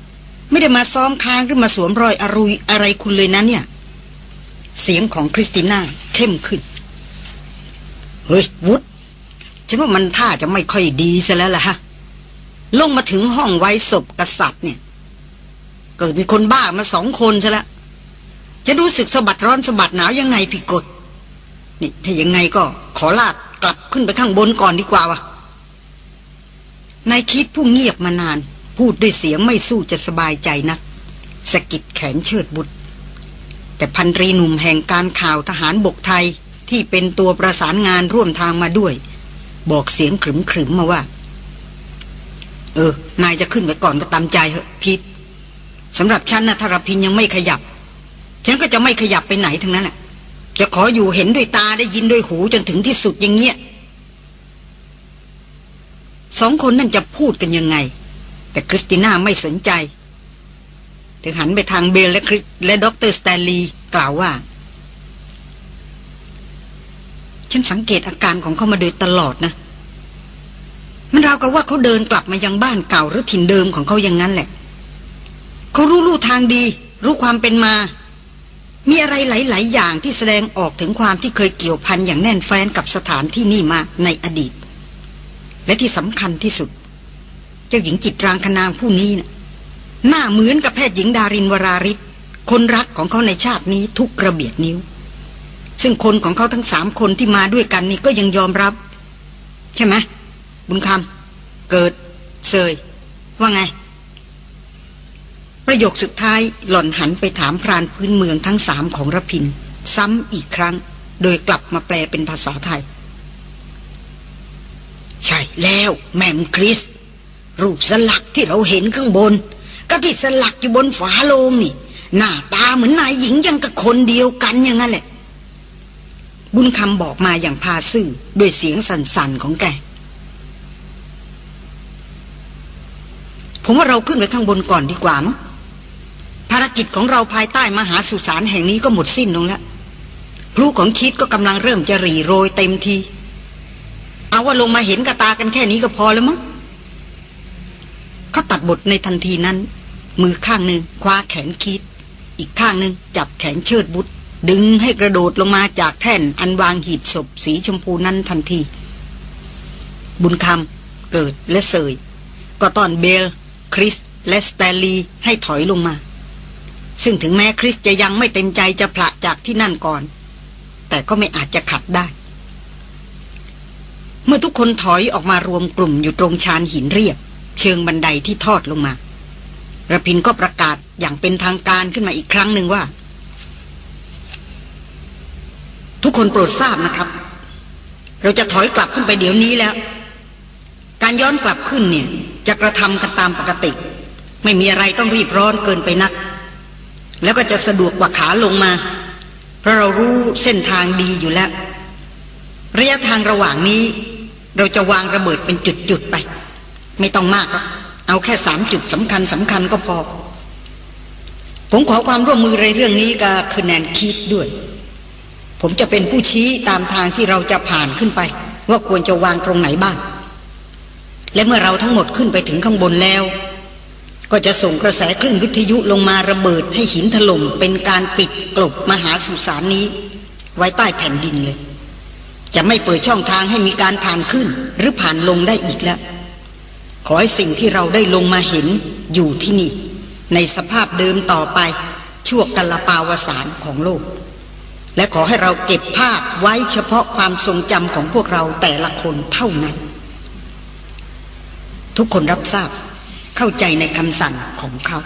ไม่ได้มาซ้อมค้างหรือมาสวมรอยอรุยอะไรคุณเลยนะเนี่ย เสียงของคริสติน่าเข้มขึ้น เฮ้ย วุฒฉันว่ามันท่าจะไม่ค่อยดีซะแล้วล่ะฮะ ลงมาถึงห้องไว้ศพกษัตริย์เนี่ย เกิดมีคนบ้ามาสองคนซะแล้วจะรู้สึกสะบัดร้อนสะบัดหนาวยังไงผิดกฎนี่ถ้ายังไงก็ขอลาดกลับขึ้นไปข้างบนก่อนดีกว่าวะ นายคิดผู้เงียบมานาน พูดด้วยเสียงไม่สู้จะสบายใจนะสะกิดแขนเชิดบุตร แต่พันรีหนุ่มแห่งการข่าวทหารบกไทยที่เป็นตัวประสานงานร่วมทางมาด้วย บอกเสียงขรึมขรึมมาว่า เออ นายจะขึ้นไปก่อนก็ตามใจเหอะพิษสำหรับฉันนะธารพินยังไม่ขยับ ฉันก็จะไม่ขยับไปไหนทั้งนั้นแหละจะขออยู่เห็นด้วยตาได้ยินด้วยหูจนถึงที่สุดอย่างเงี้ย สองคนนั่นจะพูดกันยังไง แต่คริสติน่าไม่สนใจถึงหันไปทางเบลและคริสและด็อกเตอร์สแตนลีย์กล่าวว่า ฉันสังเกตอาการของเขามาโดยตลอดนะ มันราวกับว่าเขาเดินกลับมายังบ้านเก่าหรือถิ่นเดิมของเขาอย่างนั้นแหละ เขารู้ลู่ทางดี รู้ความเป็นมา มีอะไรหลาย ๆ อย่างที่แสดงออกถึงความที่เคยเกี่ยวพันอย่างแน่นแฟ้นกับสถานที่นี่มาในอดีต และที่สำคัญที่สุด เจ้าหญิงจิตรางคนางผู้นี้นะหน้าเหมือนกับแพทย์หญิงดารินวราริศคนรักของเขาในชาตินี้ทุกระเบียดนิ้ว ซึ่งคนของเขาทั้งสามคนที่มาด้วยกันนี่ก็ยังยอมรับ ใช่ไหมบุญคำเกิดเซยว่าไง ประโยคสุดท้ายหล่อนหันไปถามพรานพื้นเมืองทั้งสามของรพิน ซ้ำอีกครั้ง โดยกลับมาแปลเป็นภาษาไทย ใช่แล้วแม่มคริส รูปสลักที่เราเห็นข้างบน ก็ที่สลักอยู่บนฝาโลงนี่ หน้าตาเหมือนนายหญิงยังกับคนเดียวกันอย่างนั้นแหละ บุญคำบอกมาอย่างพาซื่อด้วยเสียงสั่นๆของแก ผมว่าเราขึ้นไปข้างบนก่อนดีกว่ามั้งภารกิจของเราภายใต้มหาสุสานแห่งนี้ก็หมดสิ้นลงแล้วพลูของคิดก็กำลังเริ่มจะรีโรยเต็มที เอาว่าลงมาเห็นกระตากันแค่นี้ก็พอแล้วมั้งเขาตัดบทในทันทีนั้น มือข้างหนึ่งคว้าแขนคิด อีกข้างหนึ่งจับแขนเชิดบุตรดึงให้กระโดดลงมาจากแท่นอันวางหีบศพสีชมพูนั้นทันที บุญคำเกิดและเสย ก็ตอนเบล คริส และสแตลลีให้ถอยลงมา ซึ่งถึงแม้คริสจะยังไม่เต็มใจจะผละจากที่นั่นก่อน แต่ก็ไม่อาจจะขัดได้ เมื่อทุกคนถอยออกมารวมกลุ่มอยู่ตรงชานหินเรียบ เชิงบันไดที่ทอดลงมาระพินก็ประกาศอย่างเป็นทางการขึ้นมาอีกครั้งหนึ่งว่า ทุกคนโปรดทราบนะครับ เราจะถอยกลับขึ้นไปเดี๋ยวนี้แล้ว การย้อนกลับขึ้นเนี่ย จะกระทำกันตามปกติ ไม่มีอะไรต้องรีบร้อนเกินไปนัก แล้วก็จะสะดวกกว่าขาลงมา เพราะเรารู้เส้นทางดีอยู่แล้ว ระยะทางระหว่างนี้ เราจะวางระเบิดเป็นจุดๆไป ไม่ต้องมากหรอกเอาแค่สามจุดสำคัญสำคัญก็พอ ผมขอความร่วมมือในเรื่องนี้กับคือแนนคิดด้วย ผมจะเป็นผู้ชี้ตามทางที่เราจะผ่านขึ้นไป ว่าควรจะวางตรงไหนบ้าง และเมื่อเราทั้งหมดขึ้นไปถึงข้างบนแล้ว ก็จะส่งกระแสคลื่นวิทยุลงมาระเบิดให้หินถล่มเป็นการปิดกลบมหาสุสานนี้ ไว้ใต้แผ่นดินเลย จะไม่เปิดช่องทางให้มีการผ่านขึ้น หรือผ่านลงได้อีกแล้ว ขอให้สิ่งที่เราได้ลงมาเห็นอยู่ที่นี่ ในสภาพเดิมต่อไป ชั่วกัลปาวสารของโลก และขอให้เราเก็บภาพไว้เฉพาะความทรงจำของพวกเราแต่ละคนเท่านั้น ทุกคนรับทราบเข้าใจในคำสั่งของเขา